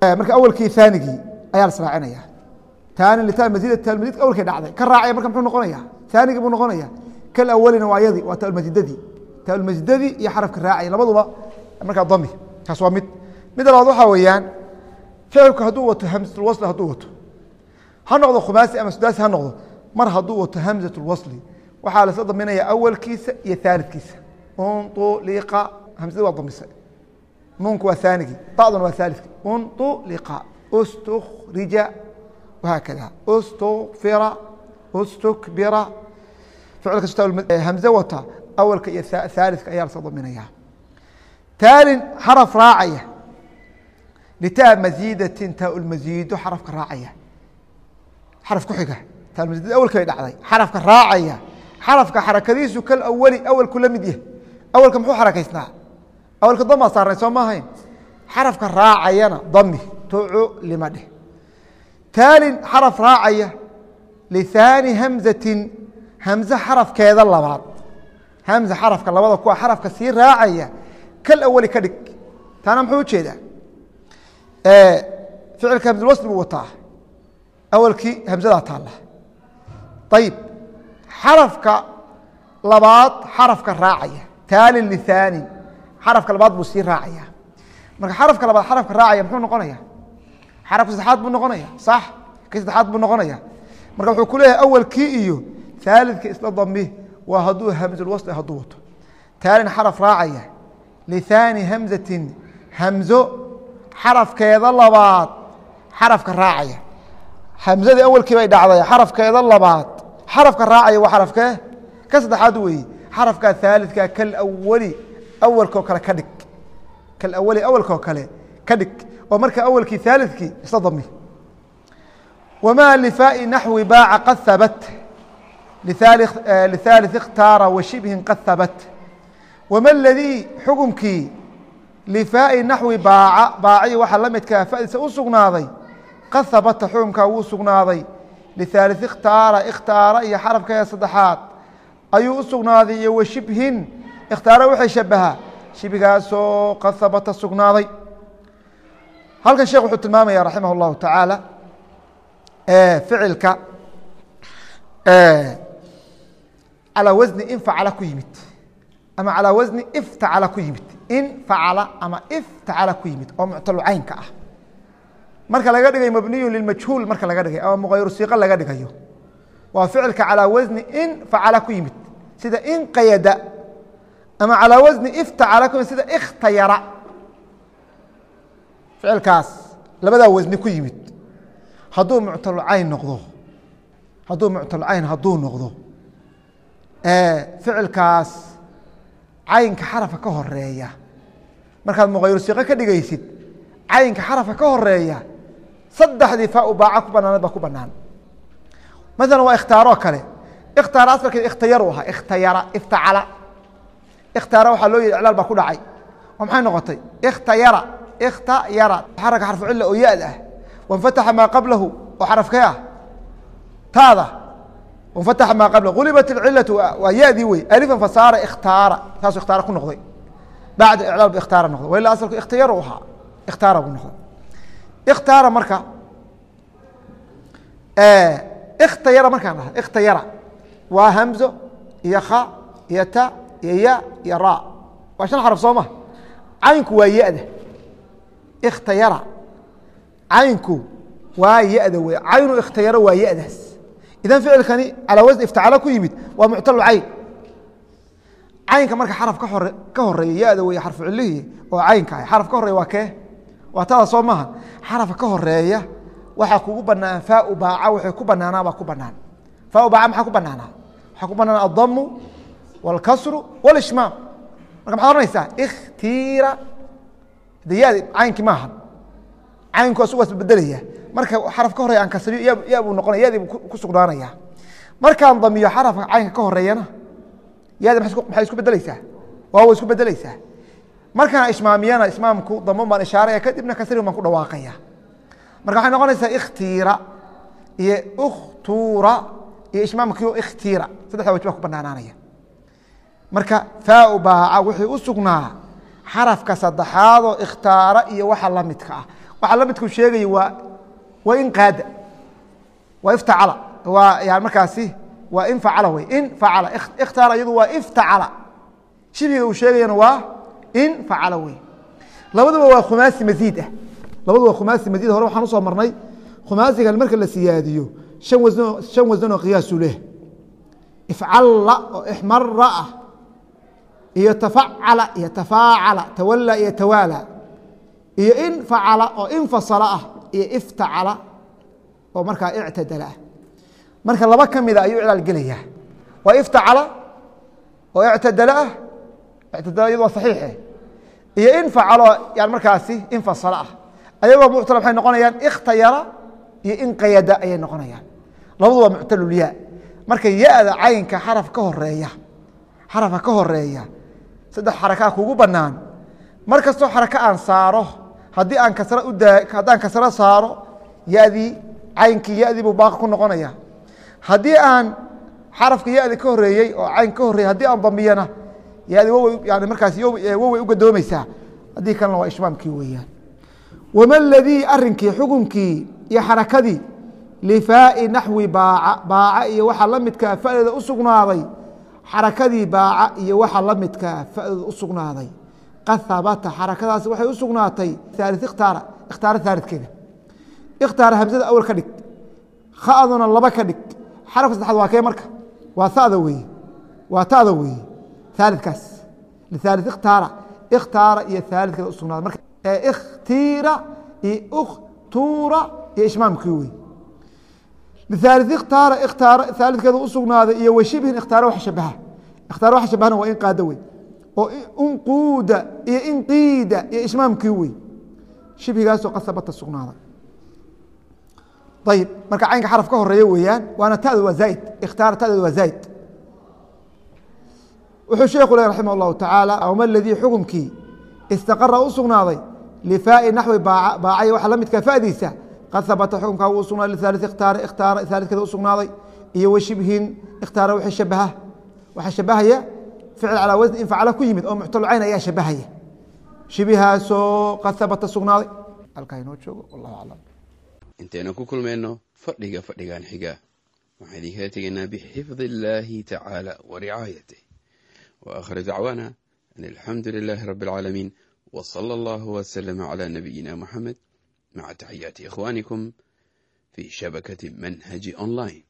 eh, marka awelkii aanigii ayaa las raacinaya taani litan maiid tmaiid awlkay dhacday. Ka raacaya marka muxuu noqonaya? Aanigii buu noqonaya. Kal awelina waa yadi waa taalmajidadii taalmajidadii iyo xarafka raacaya labaduba markaa dami. Kaas waa mid. Mid labaad waxaa weeyaan ficilku hadduu wato hamsatul hadduu wato. Ha noqdo khumaasi ama sudaasi ha noqdo mar hadduu wato hamsatul waxaa lasla daminaya awelkiisa iyo aalidkiisa unطuliqa hamzadi waa damisay nuunku waa aanigii bacduna waa aalidki unطuliqa اstukhrija wahaakada اstukfira اstukbira ficilka hamze wata awalka iyo aalidka ayaa lasla daminaya taalin xaraf raacaya litaa masiidatin taa ulmasiido xarafka raacaya xaraf ku xiga taalmasiid awalka bay dhacday xarafka raacaya xarafka xarakadiisu kal awali awalku la mid yahay awalka muxuu xarakaysnaa? Awalka damaa saarnay soo maahayn? Xarafka raacayana dami tucu lima dheh. Taalin xaraf raacaya lihaani hamzatin hamze xarafkeeda labaad. Hamza xarafka labada kuwa xarafka sii raacaya kal awali ka dhig. Taana muxuu u jeedaa ficilka hamzulwasli buu wataa. Awalkii hamzadaa taalla. Ayib xarafka labaad xarafka raacaya taalin lihaani xarafka labaad buu sii raacaya marka xarafka labaad xarafka raacaya muxuu noqonaya xarafka saddexaad buu noqonaya sax. Kii saddexaad buu noqonaya marka wuxuu ku leeyahay awalkii iyo aalidka isla dami waa hadduu hamzulwasli hadduu wato. Taalin xaraf raacaya. Lihaani hamzatin. Hamzo xarafkeeda labaad. Xarafka raacaya. Hamzadii awalkii bay dhacday. Xarafkeeda labaad. Xarafka raacaya waa xarafkee? Ka saddexaad weeye xarafkaa aalidka kalawali awalkoo kale ka dhig kalawali awalkoo kale ka dhig oo marka awalkii aalidkii isla dami wma lfaai naxwi baaca qad habat lثالث اkhtaara washibhin qad habat wma اladii xukunkii lifaa'i naxwi baaca baaci waxaa la midkaa fadiisa u sugnaaday qad habata xukunkaa wuu sugnaaday liثaaliث ikhtaara ikhtaara iyo xarafkeeda saddexaad ayuu u sugnaaday iyo wa shibhin ikhtaaro waxay shabahaa shibhigaasoo qad habata sugnaaday. Halkan sheekh wuxuu tilmaamaya raximah اllahu tacaala ficilka calaa wasni infacala ku yimid ama calaa wasni iftacala ku yimid in facala ama iftacala ku yimid oo muctalu ah. Marka laga dhigay mabniyu limajhuul marka laga dhigay ama muqayru laga dhigayo. Waa ficilka calaa wasni in facala ku yimid sida inqayada ama calىa wasni iftacala sida ikhtayara. Ficilkaas labadaa wasni ku yimid. Hadduu muctalucayn noqdo hadduu muctalucayn hadduu noqdo ficilkaas caynka xarafka ka horreeya markaad muqayru siiqo ka dhigaysid caynka xarafka ka horreeya saddexdii faa baaca ku banaanad baa ku banaan maala waa ikhtaaroo kale ikhtaara asalkeed ikhtayaru ahaa ikhtayara iftacala ikhtaara waxaa loo yihi iclaal baa ku dhacay oo maxay noqotay ikhtayara ikhtayara xaraka xarfu cilla oo ya-da ah wanfataxa maa qablahu oo xarafkee ah taada wanfataxa maa qablahu gulibat ilcilatu waa ya-dii wey alifan fasaara ikhtaara saasuu ikhtaara ku noqday bacda iclaal bu ikhtaara noqday wa asalku ikhtayaru ahaa ikhtaara buu noqday ikhtaara marka ikhtayara markaan dhaha ikhtayara waa hamzo iyo kha iyo ta iyo ya iyo ra. Waa shan xaraf soo ma caynku waa ya-da. Ikhtayara caynku waa ya-da wey caynu ikhtayaro waa ya-daas. Idan ficilkani calaa wasni iftacala ku yimid waa muctalu cayn. Caynka marka xaraf ka hore ka horreeya ya-da wey xarfu cilihii oo caynka ah. Xaraf ka horreeya waa kee? Waa tada soo maha xarafka ka horreeya waxaa kugu banaan faau baaca waxay ku banaanaa baa ku banaan faau baaca maxaa ku banaanaa waxaa ku banaan addamu wاlkasru wاlishmaam marka maxad ohanaysaa ikhtiira. De ya caynkii maaha caynku asugaas bedelaya marka xaraf ka horeya aan kasriyo ya buu noqonaya yadii ku sugnaanaya. Markaan damiyo xarafka caynka ka horeeyana yadi maxay isku bedeleysaa waawa isku bedeleysaa markaan ishmaamiyana ishmaamku damo baan ishaaraya kadibna kasri baan ku dhawaaqaya. Marka waxay noqonaysaa ikhtiira iyo ukhtuura iyo ishmaamkio ikhtiira. Saddexda waj ku banaanaanaya marka faau baaca wixii u sugnaa xarafka saddexaadoo ikhtaara iyo waxa la midka ah. Waxa la midku sheegaya waa waa inqaada waa iftacala waa yani markaasi waa infacala wey infacala ikhtaara iyadu waa iftacala. Shibhiga uu sheegayana waa infacala wey. Labaduba waa khumaasi masiid ah. Labadu waa khumaasi masiid hore waxaan u soo marnay khumaasigan marka la siyaadiyo shan wasno shan wasnoo qiyaasu leh. Ifcalla oo ixmara ah. Iyo tafacala iyo tafaacala tawala iyo tawaala iyo infacala oo infasala ah iyo iftacala oo markaa ictadala ah. Marka laba ka mida ayuu iclaal gelaya waa iftacala oo ictadala ah. Ictadala iyadu waa saxiixe iyo infacalo yani markaasi infasala ah. Ayagoo muctala maxay noqonayaan ikhtayara iyo inqayada ayay noqonayaan labadu waa muctalulya marka ya-da caynka xaraf ka horreeya xarafka ka horreeya saddex xarakaa kugu banaan mar kastoo xarako aan saaro haddii aan kasra haddaan kasro saaro yadii caynkii yadii buu baaqi ku noqonaya. Haddii aan xarafka yadi ka horeeyey oo cayn ka horreeyey haddii aan damiyana yadi wowey yani markaas wowey u gadoomaysaa. Haddii kalena waa ishmaamkii weeyaan. Wama ladii arinkii xukunkii iyo xarakadii lifaai naxwi baaca baaca iyo waxaa la midkaa fadeeda u sugnaaday. Xarakadii baaca iyo waxaa la midkaa fadeeda u sugnaaday. Qad habata xarakadaasi waxay u sugnaatay aali ikhtaara ikhtaara aalidkeeda ikhtaara hamsada awal ka dhig. Khaduna laba ka dhig. Xarafka saddexaad waa kee marka? Waa sada weeye. Waa tada weeye. Aalidkaas liaali ikhtaara. Ikhtaara iyo aalidkeeda u sugnaaday marka ikhtiira iyo ukhtuura iyo ishmaamkii wey liaali ikhtaara ikhtaara aalidkeeda u sugnaaday iyo washibhin ikhtaara wax shabaha ikhtaara wax shabahana waa in qaado wey oo inquuda iyo inqiida iyo ishmaamkii wey shibhigaasoo qasabata sugnaaday ayib marka caynka xaraf ka horreeya weeyaan waana tada waa zaaid ikhtaara tadeeda waa zaaid wuxuu sheekhu leh raximah اllahu tacaala awma ladii xukumkii istaqara u sugnaaday lifaai naxwi baacay waxa la qad habata xukumkaa wuu usugnaaday lihaali ikhtaara ikhtaara aalidkeeda u sugnaaday iyo washibhin ikhtaara wixii shabaha waxaa shabahaya ficil calaa wasni in facala ku yimid oo muctalu cayn ayaa shabahaya shibihaasoo qad habata sugnaaday halkaa inoo joogo wallahu aclam intaynu ku kulmayno fadhiga fadhigan xiga waxaan idinkala tegaynaa bixifdi illaahi tacaala wa ricaayatih wa akhir dacwaana an alxamdu lilaahi rabbi alcaalamiin w sala allahu wslama cla nabiyina muxamed maca taxiyaati ikhwaanikum fi shabakati manhaji online